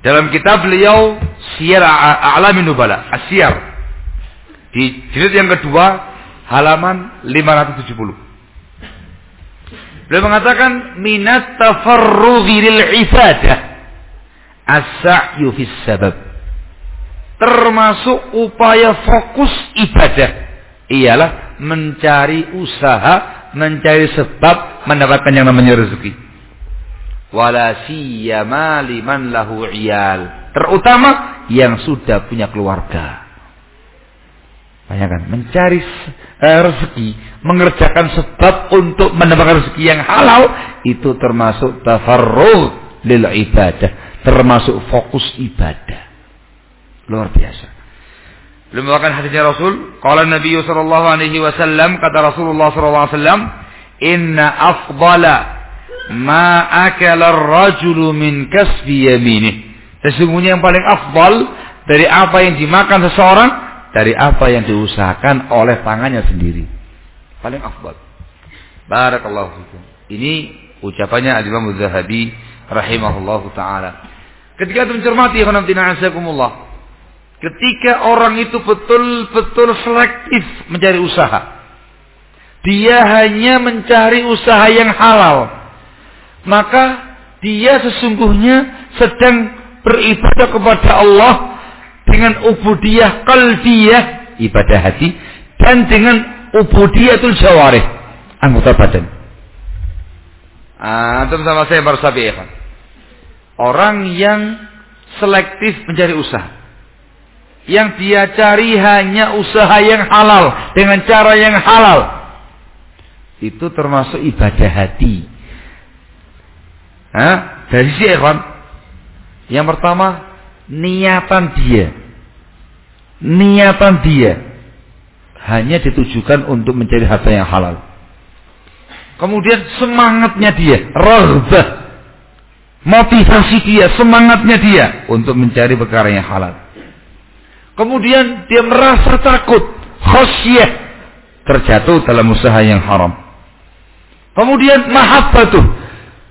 Speaker 1: Dalam kitab beliau Siyar A'lamin Nubala, Asyar. Di jilid yang kedua halaman 570. Beliau mengatakan minat tafarrughi lil ibadah as-sa'yu fis sabab. Termasuk upaya fokus ibadah ialah mencari usaha, mencari sebab mendapatkan yang namanya rezeki. Wala siyama liman lahu iyal. Terutama yang sudah punya keluarga. Bayangkan, mencari uh, rezeki, mengerjakan sebab untuk mendapatkan rezeki yang halal, itu termasuk tafarruh lil ibadah, termasuk fokus ibadah. Luar biasa. Belum bahkan hadisnya Rasul, qala Nabi sallallahu alaihi wasallam, kata Rasulullah sallallahu alaihi wasallam, "Inna afdala ma akala ar-rajulu min kasbi yaminih." Sesungguhnya yang paling afdal dari apa yang dimakan seseorang dari apa yang diusahakan oleh tangannya sendiri. Paling afdal. Barakallahu fikum. Ini ucapannya Al-Imam Zahabi rahimahullahu taala. Ketika itu mencermati azakumullah. Ketika orang itu betul-betul selektif mencari usaha. Dia hanya mencari usaha yang halal. Maka dia sesungguhnya sedang beribadah kepada Allah dengan ubudiyah qalbiyah ibadah hati dan dengan ubudiyatul jawarih anggota badan. Antum sama saya baru sabiqan. Orang yang selektif mencari usaha. Yang dia cari hanya usaha yang halal dengan cara yang halal. Itu termasuk ibadah hati. Hah? Dari si ikhwan. Yang pertama, niatan dia niatan dia hanya ditujukan untuk mencari harta yang halal. Kemudian semangatnya dia, raghbah, motivasi dia, semangatnya dia untuk mencari perkara yang halal. Kemudian dia merasa takut, khosyah, terjatuh dalam usaha yang haram. Kemudian mahabbatuh,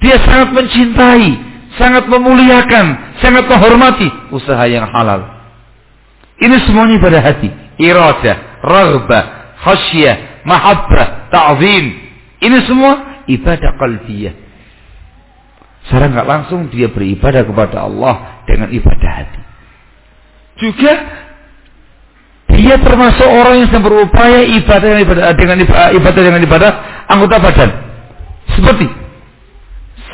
Speaker 1: dia sangat mencintai, sangat memuliakan, sangat menghormati usaha yang halal. Ini semuanya pada hati. Iradah, raghbah, khasyah, mahabbah, ta'zim. Ini semua ibadah qalbiyah. Secara nggak langsung dia beribadah kepada Allah dengan ibadah hati. juga dia termasuk orang yang sedang berupaya ibadah dengan ibadah dengan ibadah dengan ibadah anggota badan. Seperti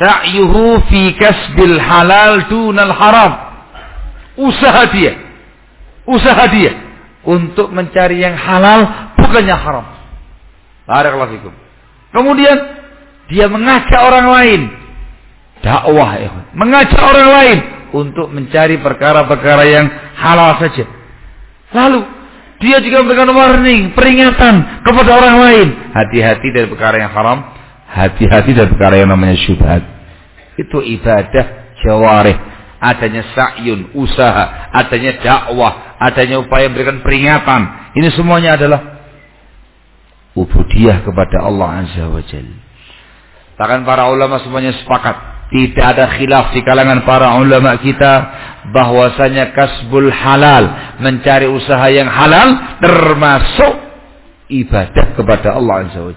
Speaker 1: sa'yuhu fi kasbil halal dunal haram. Usaha dia. Usaha dia untuk mencari yang halal bukannya haram. Barakallahu. Kemudian dia mengajak orang lain dakwah ya. Mengajak orang lain untuk mencari perkara-perkara yang halal saja. Lalu dia juga memberikan warning, peringatan kepada orang lain. Hati-hati dari perkara yang haram, hati-hati dari perkara yang namanya syubhat. Itu ibadah jawarih. Adanya sa'yun, usaha, adanya dakwah, adanya upaya memberikan peringatan. Ini semuanya adalah ubudiyah kepada Allah Azza wa Jalla. Bahkan para ulama semuanya sepakat tidak ada khilaf di kalangan para ulama kita bahwasanya kasbul halal, mencari usaha yang halal termasuk ibadah kepada Allah Azza wa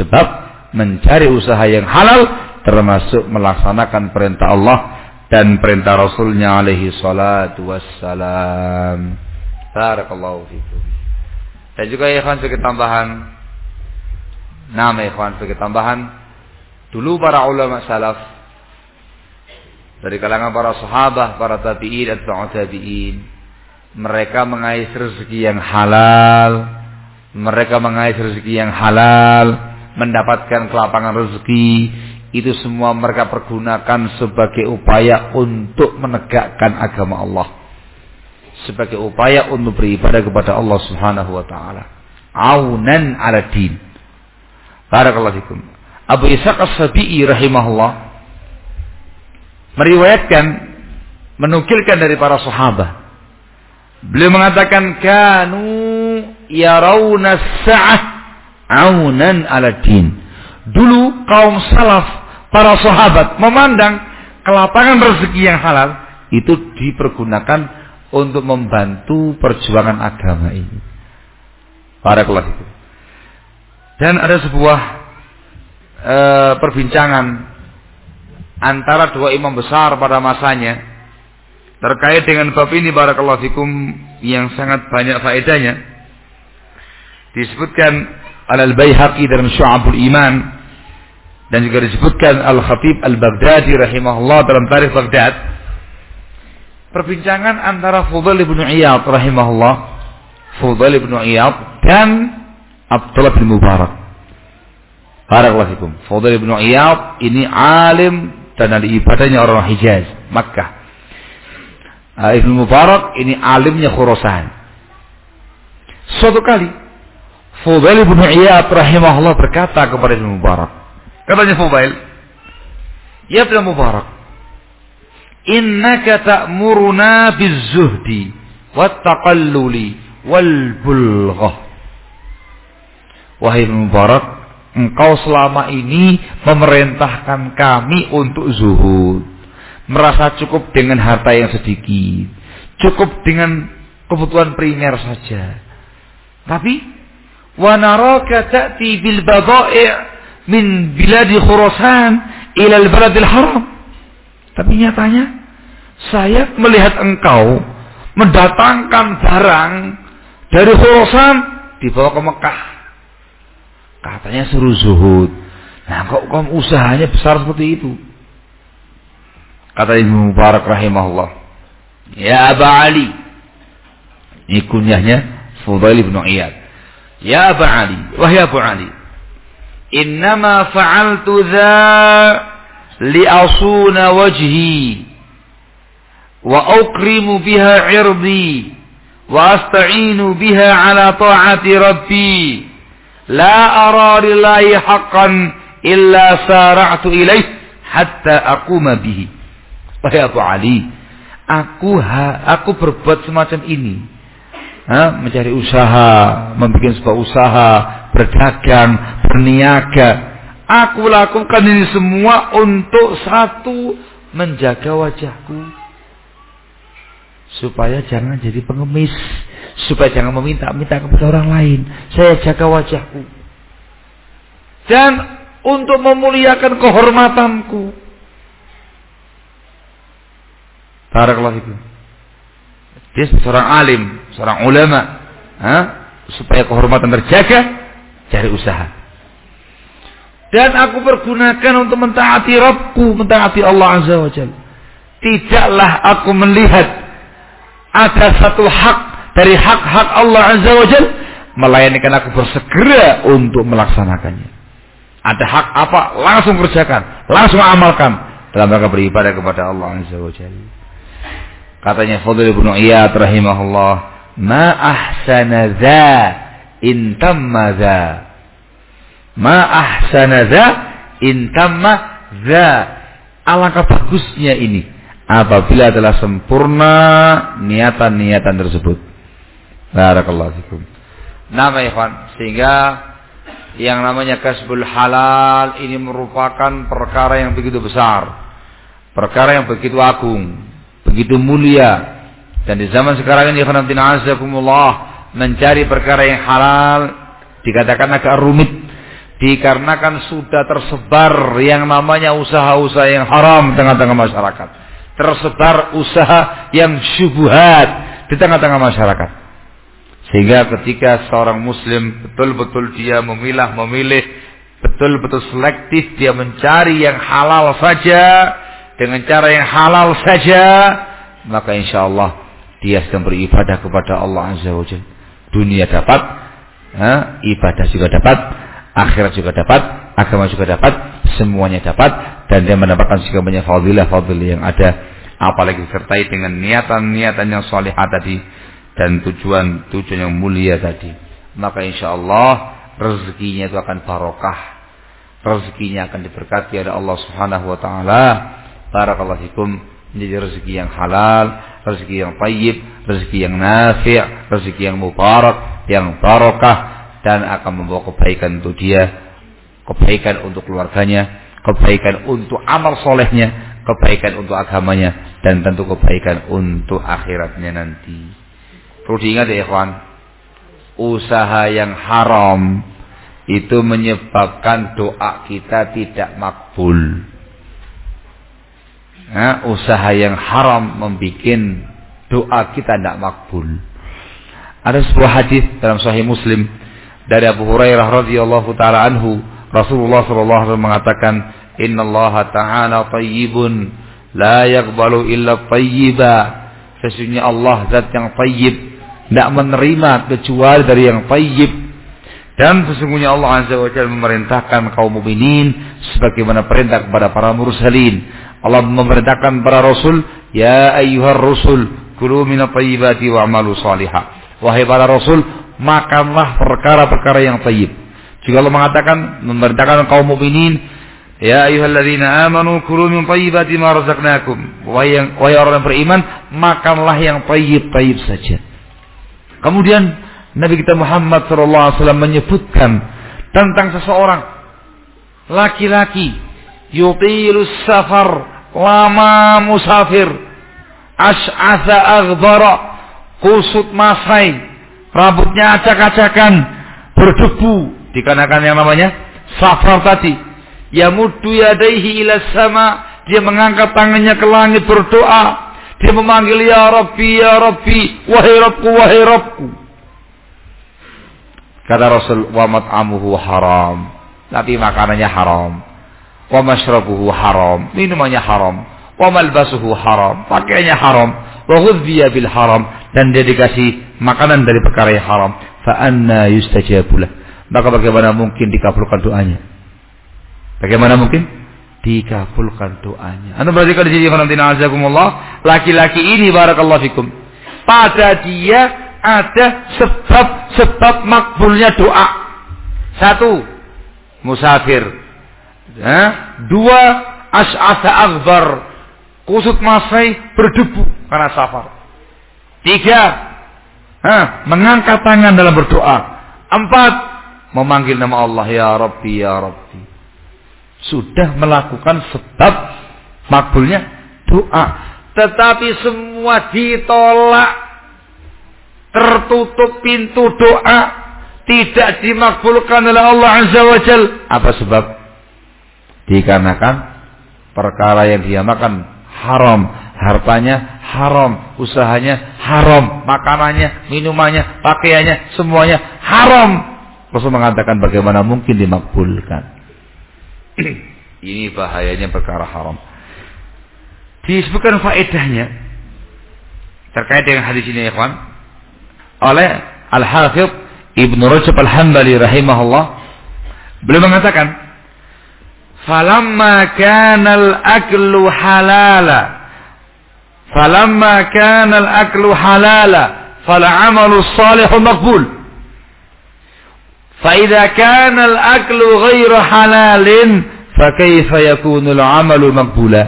Speaker 1: Sebab mencari usaha yang halal termasuk melaksanakan perintah Allah dan perintah Rasulnya alaihi salatu wassalam. Barakallahu fikum. Dan juga ya ikhwan sebagai tambahan. Nama ikhwan sebagai tambahan. Dulu para ulama salaf dari kalangan para sahabat, para tabi'in dan tabi'in. Mereka mengais rezeki yang halal, mereka mengais rezeki yang halal, mendapatkan kelapangan rezeki, itu semua mereka pergunakan sebagai upaya untuk menegakkan agama Allah. Sebagai upaya untuk beribadah kepada Allah Subhanahu wa taala. Aunan ala din. Barakallahu. Abu Ishaq As-Sabi'i rahimahullah meriwayatkan menukilkan dari para sahabat. Beliau mengatakan kanu yarawna sa'ah aunan ala din. Dulu kaum salaf, para sahabat memandang kelapangan rezeki yang halal itu dipergunakan untuk membantu perjuangan agama ini. Para kelas itu. Dan ada sebuah uh, perbincangan antara dua imam besar pada masanya terkait dengan bab ini barakallahu fikum yang sangat banyak faedahnya disebutkan al-Baihaqi dalam Syu'abul Iman dan juga disebutkan Al-Khatib Al-Baghdadi rahimahullah dalam tarikh Baghdad perbincangan antara Fudail bin Iyad rahimahullah Fudail bin Iyad dan Abdullah bin Mubarak Barakallahu. Fudail bin Iyad ini alim dan ada ibadahnya orang Hijaz, Makkah. Uh, Ibnu Mubarak ini alimnya Khurasan. Suatu kali Fudail bin Iyad rahimahullah berkata kepada Ibnu Mubarak. Katanya Fudail, "Ya Ibnu Mubarak, innaka ta'muruna biz-zuhdi wat taqalluli wal bulghah." Wahai Mubarak, engkau selama ini memerintahkan kami untuk zuhud. Merasa cukup dengan harta yang sedikit. Cukup dengan kebutuhan primer saja. Tapi wa naraka ta'ti bil badai' min biladi Khurasan ila al-baladil haram. Tapi nyatanya saya melihat engkau mendatangkan barang dari Khurasan dibawa ke Mekah Katanya suruh zuhud. Nah kok kamu usahanya besar seperti itu? Kata Ibnu Mubarak rahimahullah. Ya Aba Ali. Ini kunyahnya Fudail bin Iyad. Ya Aba Ali. Wahai Abu Ali. Innama fa'altu dha li'asuna wajhi. Wa ukrimu biha irdi. Wa asta'inu biha ala ta'ati rabbi. La ara lillahi haqqan illa sara'tu ilaih hatta aquma bihi. Wahai Abu Ali, aku ha, aku berbuat semacam ini. Ha, mencari usaha, membuat sebuah usaha, berdagang, berniaga. Aku lakukan ini semua untuk satu menjaga wajahku supaya jangan jadi pengemis supaya jangan meminta-minta kepada orang lain. Saya jaga wajahku. Dan untuk memuliakan kehormatanku. Barakallahu itu. Dia seorang alim, seorang ulama. Ha? Supaya kehormatan terjaga, cari usaha. Dan aku pergunakan untuk mentaati Rabbku, mentaati Allah Azza wa Jalla. Tidaklah aku melihat ada satu hak dari hak-hak Allah Azza wa Jalla melainkan aku bersegera untuk melaksanakannya. Ada hak apa? Langsung kerjakan, langsung amalkan dalam rangka beribadah kepada Allah Azza wa Jalla. Katanya Fadil bin Iyad rahimahullah, "Ma ahsana dha in tamma dha." Ma ahsana dha in tamma dha. Alangkah bagusnya ini apabila telah sempurna niatan-niatan tersebut. Barakallahu fikum. Nama ikhwan, sehingga yang namanya kasbul halal ini merupakan perkara yang begitu besar. Perkara yang begitu agung, begitu mulia. Dan di zaman sekarang ini ikhwan azakumullah mencari perkara yang halal dikatakan agak rumit dikarenakan sudah tersebar yang namanya usaha-usaha yang haram di tengah-tengah masyarakat. Tersebar usaha yang syubhat di tengah-tengah masyarakat. Sehingga ketika seorang muslim betul-betul dia memilah, memilih, betul-betul selektif, dia mencari yang halal saja, dengan cara yang halal saja, maka insya Allah dia sedang beribadah kepada Allah Azza wa Jalla. Dunia dapat, eh, ibadah juga dapat, akhirat juga dapat, agama juga dapat, semuanya dapat, dan dia mendapatkan segala banyak fadilah-fadilah yang ada, apalagi disertai dengan niatan-niatan yang salihah tadi, dan tujuan-tujuan yang mulia tadi. Maka insya Allah rezekinya itu akan barokah. Rezekinya akan diberkati oleh Allah Subhanahu wa taala. Barakallahu fikum menjadi rezeki yang halal, rezeki yang tayyib, rezeki yang nafi', rezeki yang mubarak, yang barokah dan akan membawa kebaikan untuk dia, kebaikan untuk keluarganya, kebaikan untuk amal solehnya, kebaikan untuk agamanya, dan tentu kebaikan untuk akhiratnya nanti. Perlu diingat ya ikhwan. Usaha yang haram itu menyebabkan doa kita tidak makbul. Nah, usaha yang haram membuat doa kita tidak makbul. Ada sebuah hadis dalam Sahih Muslim dari Abu Hurairah radhiyallahu taala anhu, Rasulullah sallallahu alaihi wasallam mengatakan, "Inna Allah ta'ala tayyibun la yaqbalu illa tayyiba." Sesungguhnya Allah zat yang tayyib, tidak menerima kecuali dari yang tayyib dan sesungguhnya Allah Azza wa Jalla memerintahkan kaum mukminin sebagaimana perintah kepada para mursalin Allah memerintahkan para rasul ya ayyuhar rusul kulu minat wa amalu salihah wahai para rasul makanlah perkara-perkara yang tayyib juga Allah mengatakan memerintahkan kaum mukminin Ya ayyuhalladzina amanu kulu min tayyibati ma razaqnakum. Wahai orang yang beriman, makanlah yang tayyib-tayyib saja. Kemudian Nabi kita Muhammad SAW menyebutkan tentang seseorang laki-laki yutilus safar lama musafir. Ash'atha aghdara kusut masai. Rambutnya acak-acakan. Berdebu. Dikarenakan yang namanya safar tadi. Yamuddu yadaihi ila sama. Dia mengangkat tangannya ke langit berdoa. Dia memanggil ya Rabbi, ya Rabbi, wahai Rabbku, wahai Rabbku. Kata Rasul, wa mat'amuhu haram. Tapi makanannya haram. Wa mashrabuhu haram. Minumannya haram. Wa malbasuhu haram. Pakaiannya haram. Wa ghudbiya bil haram. Dan dia dikasih makanan dari perkara yang haram. Fa anna yustajabulah. Maka bagaimana mungkin dikabulkan doanya? Bagaimana mungkin? dikabulkan doanya. Anda perhatikan di sini azakumullah, laki-laki ini barakallahu fikum. Pada dia ada sebab-sebab makbulnya doa. Satu, musafir. Ya. Dua, as'asa akbar. Kusut masai berdebu karena safar. Tiga, ha, mengangkat tangan dalam berdoa. Empat, memanggil nama Allah ya Rabbi ya Rabbi sudah melakukan sebab makbulnya doa. Tetapi semua ditolak. Tertutup pintu doa. Tidak dimakbulkan oleh Allah Azza wa Jal. Apa sebab? Dikarenakan perkara yang dia makan haram. Hartanya haram. Usahanya haram. Makanannya, minumannya, pakaiannya, semuanya haram. Rasul mengatakan bagaimana mungkin dimakbulkan. Ini bahayanya perkara haram. Disebutkan faedahnya terkait dengan hadis ini ya kawan oleh Al-Hafidh Ibnu Rajab Al-Hambali rahimahullah beliau mengatakan falamma kana al-aklu halala falamma kana al-aklu halala fal amalu salih maqbul fa idza kana al-aklu ghairu halalin fa kaifa yakunu al-amalu maqbula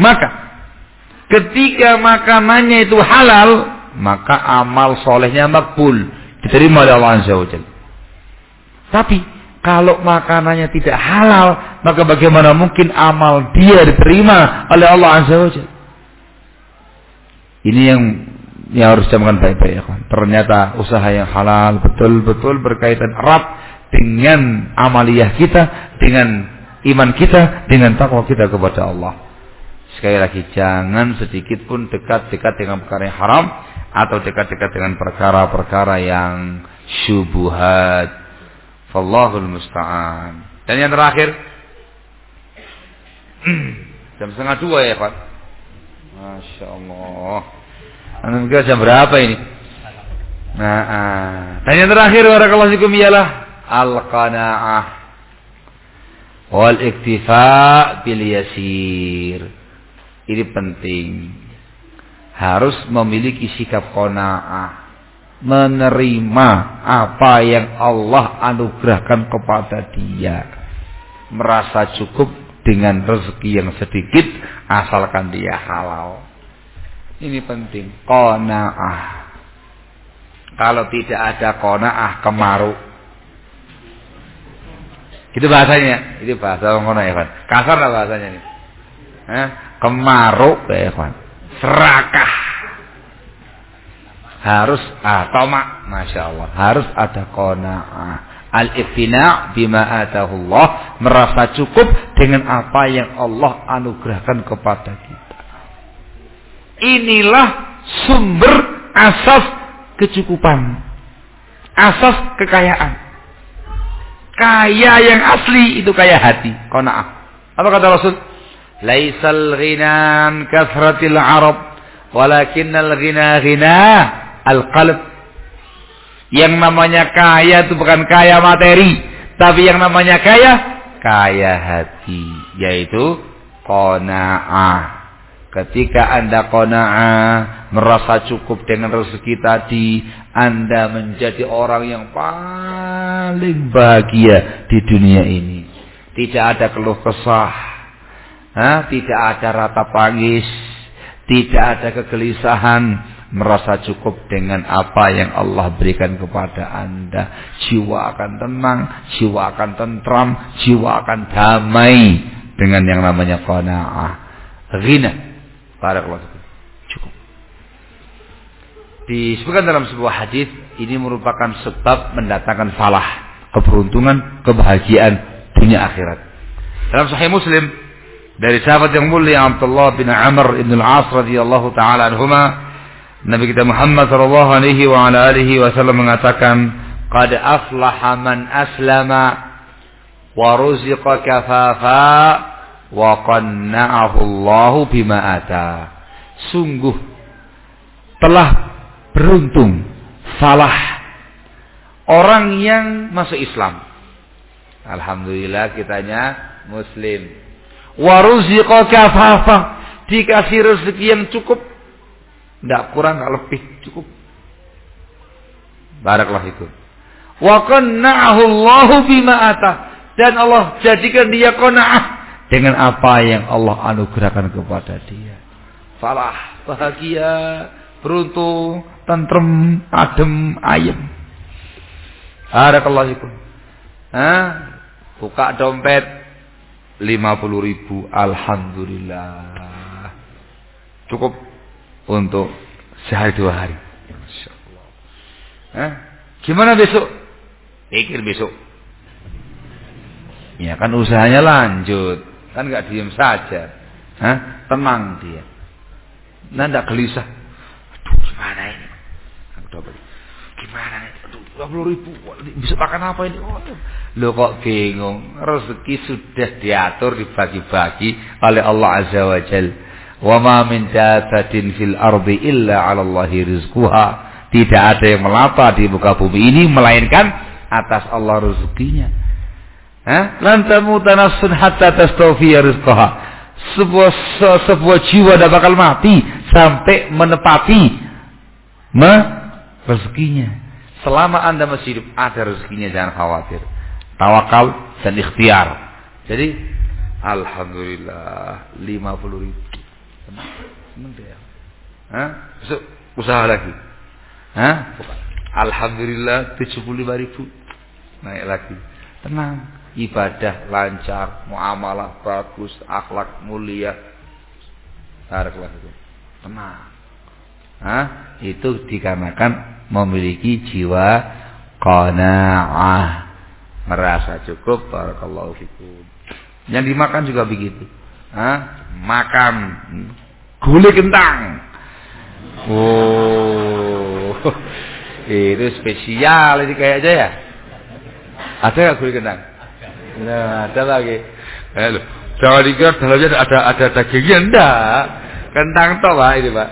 Speaker 1: maka ketika makanannya itu halal, maka amal solehnya makbul, diterima oleh Allah Azza wa Tapi kalau makanannya tidak halal, maka bagaimana mungkin amal dia diterima oleh Allah Azza wa Ini yang yang harus camkan baik-baik ya. Ternyata usaha yang halal betul-betul berkaitan erat dengan amaliyah kita, dengan iman kita, dengan takwa kita kepada Allah. Sekali lagi jangan sedikit pun dekat-dekat dengan perkara yang haram atau dekat-dekat dengan perkara-perkara yang syubuhat. Fallahul musta'an. Dan yang terakhir jam setengah dua ya Pak. Masya Allah. Anda kira jam berapa ini? Nah, ah. dan yang terakhir barakallahu fikum ialah al-qanaah wal iktifa bil yasir. Ini penting. Harus memiliki sikap kona'ah. Menerima apa yang Allah anugerahkan kepada dia. Merasa cukup dengan rezeki yang sedikit asalkan dia halal. Ini penting. Kona'ah. Kalau tidak ada kona'ah kemaru. Itu bahasanya. Itu bahasa orang kono ya. Kasar lah bahasanya ini. Eh? kemaruk ya serakah harus ah tomak. Masya Allah harus ada kona'ah al-iftina bima atahullah. Merasa cukup dengan apa yang Allah anugerahkan kepada kita. Inilah sumber asas kecukupan. Asas kekayaan. Kaya yang asli itu kaya hati. Kona'ah apa kata Rasul? Laisal ghina an kasratil arab walakinnal ghina ghina al-qalb. Yang namanya kaya itu bukan kaya materi, tapi yang namanya kaya kaya hati, yaitu qanaah. Ketika Anda qanaah, merasa cukup dengan rezeki tadi, Anda menjadi orang yang paling bahagia di dunia ini. Tidak ada keluh kesah? Tidak ada rata pangis, tidak ada kegelisahan, merasa cukup dengan apa yang Allah berikan kepada Anda. Jiwa akan tenang, jiwa akan tentram, jiwa akan damai dengan yang namanya qanaah. Ghina. Barakallahu Cukup. Disebutkan dalam sebuah hadis ini merupakan sebab mendatangkan falah, keberuntungan, kebahagiaan dunia akhirat. Dalam Sahih Muslim dari sahabat yang mulia Abdullah bin Amr ibn al-As radhiyallahu taala anhuma Nabi kita Muhammad sallallahu alaihi wa ala alihi wasallam mengatakan qad aflaha man aslama wa ruziqa kafafa wa qanna'ahu Allah bima ata. Sungguh telah beruntung falah orang yang masuk Islam. Alhamdulillah kitanya muslim. Waruziqa kafafa dikasih rezeki yang cukup tidak kurang tidak lebih cukup. Baraklah itu. Wa qanna'ahu Allahu bima ata dan Allah jadikan dia qanaah dengan apa yang Allah anugerahkan kepada dia. Falah bahagia beruntung tentrem adem ayem. Barakallahu fikum. Ha buka dompet. 50 ribu. Alhamdulillah. Cukup Untuk sehari dua hari Masya Allah eh? Gimana besok? Pikir besok Ya kan usahanya lanjut Kan gak diem saja eh? Tenang dia gak gelisah Aduh dapat. Gimana nih? Aduh, 20 ribu. Bisa makan apa ini? Oh, lo kok bingung? Rezeki sudah diatur, dibagi-bagi oleh Allah Azza wa Jal. Wa ma min dabatin fil ardi illa 'ala Allahi rizquha. Tidak ada yang melata di muka bumi ini melainkan atas Allah rezekinya. Hah? Lan tamuta nafsun hatta tastawfiya rizqaha. Sebuah se, sebuah jiwa tidak bakal mati sampai menepati me rezekinya. Selama Anda masih hidup ada rezekinya jangan khawatir. Tawakal dan ikhtiar. Jadi alhamdulillah 50 ribu. Senang dia. Hah? Besok usaha lagi. Hah? Alhamdulillah 75 ribu. Naik lagi. Tenang ibadah lancar, muamalah bagus, akhlak mulia. Barakallah itu. Tenang. Hah? Itu dikarenakan memiliki jiwa qanaah. Merasa cukup barakallahu fikum. Yang dimakan juga begitu. Hah? Makan gulai kentang. Oh. Itu spesial ini kayaknya ya. Ada nggak gulai kentang? Nah, ada lagi. Eh, loh. Jangan dikira dalamnya ada ada dagingnya enggak. Kentang toh Pak ini Pak.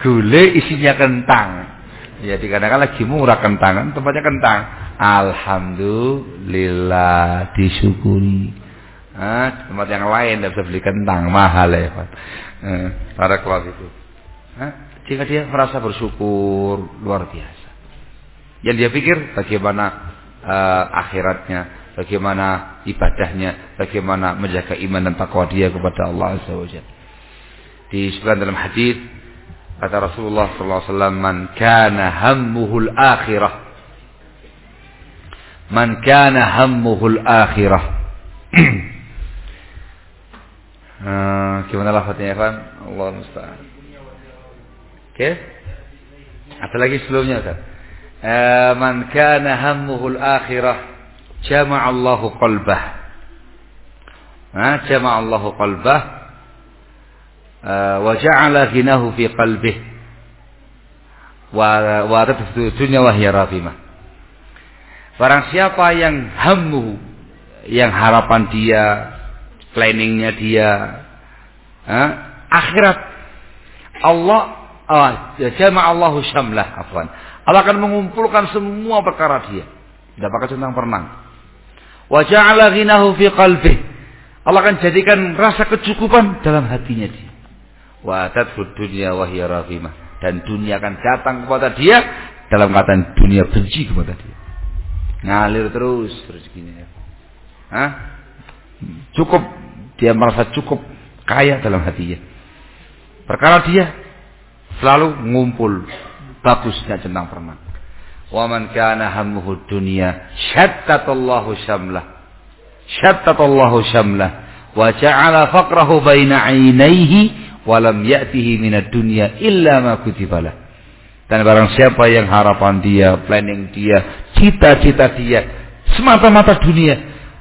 Speaker 1: Gulai isinya kentang. Ya dikatakan lagi murah kentangan, tempatnya kentang. Alhamdulillah disyukuri. Ah, tempat yang lain tidak bisa beli kentang, mahal ya Pak. Eh, para kelas itu. Hah? Jika dia merasa bersyukur luar biasa. Yang dia pikir bagaimana uh, akhiratnya, bagaimana ibadahnya, bagaimana menjaga iman dan takwa dia kepada Allah Azza Jalla. Disebutkan dalam hadis kata Rasulullah sallallahu alaihi wasallam, "Man kana hammuhul akhirah." Man kana hammuhul akhirah. uh, gimana lafadznya ya kan? Allah musta'an. Oke? Okay? Lagi sebelumnya Ustaz. Uh, man kana hammuhul akhirah jama'allahu qalbah. Nah, jama'allahu qalbah uh, wa ja'ala ghinahu fi qalbih wa wa dunya wa hiya rafimah. Barang siapa yang hammu yang harapan dia, planningnya dia, uh, akhirat Allah uh, jama'allahu syamlah afwan. Allah akan mengumpulkan semua perkara dia. Tidak pakai centang perenang. Wa ja'ala ghinahu fi qalbih. Allah akan jadikan rasa kecukupan dalam hatinya dia. Wa tadfud dunya wa Dan dunia akan datang kepada dia dalam keadaan dunia benci kepada dia. Ngalir terus rezekinya. Hah? Cukup dia merasa cukup kaya dalam hatinya. Perkara dia selalu ngumpul bagusnya centang perenang. Wa man kana hammuhu dunya syattatallahu syamlah. Syattatallahu syamlah wa ja'ala faqrahu baina 'ainaihi wa lam ya'tihi minad dunya illa ma kutibalah. Dan barang siapa yang harapan dia, planning dia, cita-cita dia semata-mata dunia,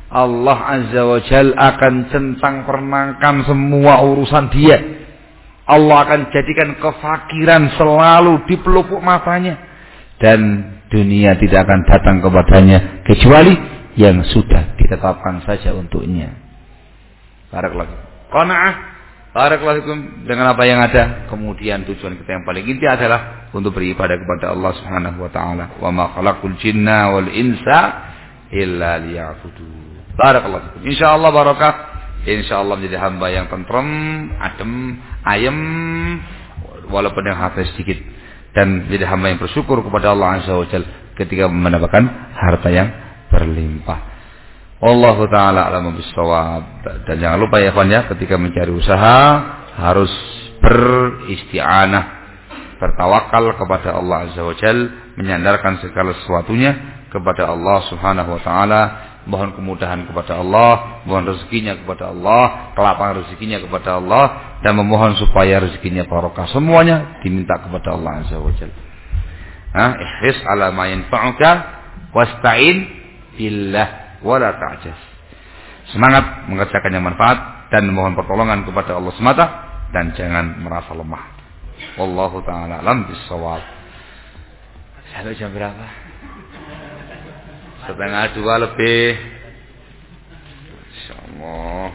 Speaker 1: Allah Azza wa Jal akan centang pernangkan semua urusan dia. Allah akan jadikan kefakiran selalu di pelupuk matanya. Dan dunia tidak akan datang kepadanya kecuali yang sudah ditetapkan saja untuknya. Barakallahu. Qanaah. Barakallahu dengan apa yang ada. Kemudian tujuan kita yang paling inti adalah untuk beribadah kepada Allah Subhanahu wa taala. Wa ma jinna wal insa illa liya'budu. Barakallahu. Insyaallah barakah. Insyaallah menjadi hamba yang tentrem, adem, ayem walaupun yang hafal sedikit dan jadi hamba yang bersyukur kepada Allah Azza wa Jalla ketika mendapatkan harta yang berlimpah. Allah taala alam bisawab dan jangan lupa ya kawan ya ketika mencari usaha harus beristianah bertawakal kepada Allah Azza wa Jalla menyandarkan segala sesuatunya kepada Allah Subhanahu wa taala mohon kemudahan kepada Allah, mohon rezekinya kepada Allah, kelapangan rezekinya kepada Allah dan memohon supaya rezekinya barokah. Semuanya diminta kepada Allah Azza wa Jalla. Nah, ihris ala ma yanfa'uka wasta'in billah wa la ta'jas. Semangat mengerjakan yang manfaat dan mohon pertolongan kepada Allah semata dan jangan merasa lemah. Wallahu taala alam bisawab. Sampai jam berapa? Setengah dua lebih. Insyaallah.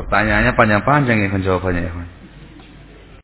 Speaker 1: Pertanyaannya panjang-panjang ya jawabannya ya.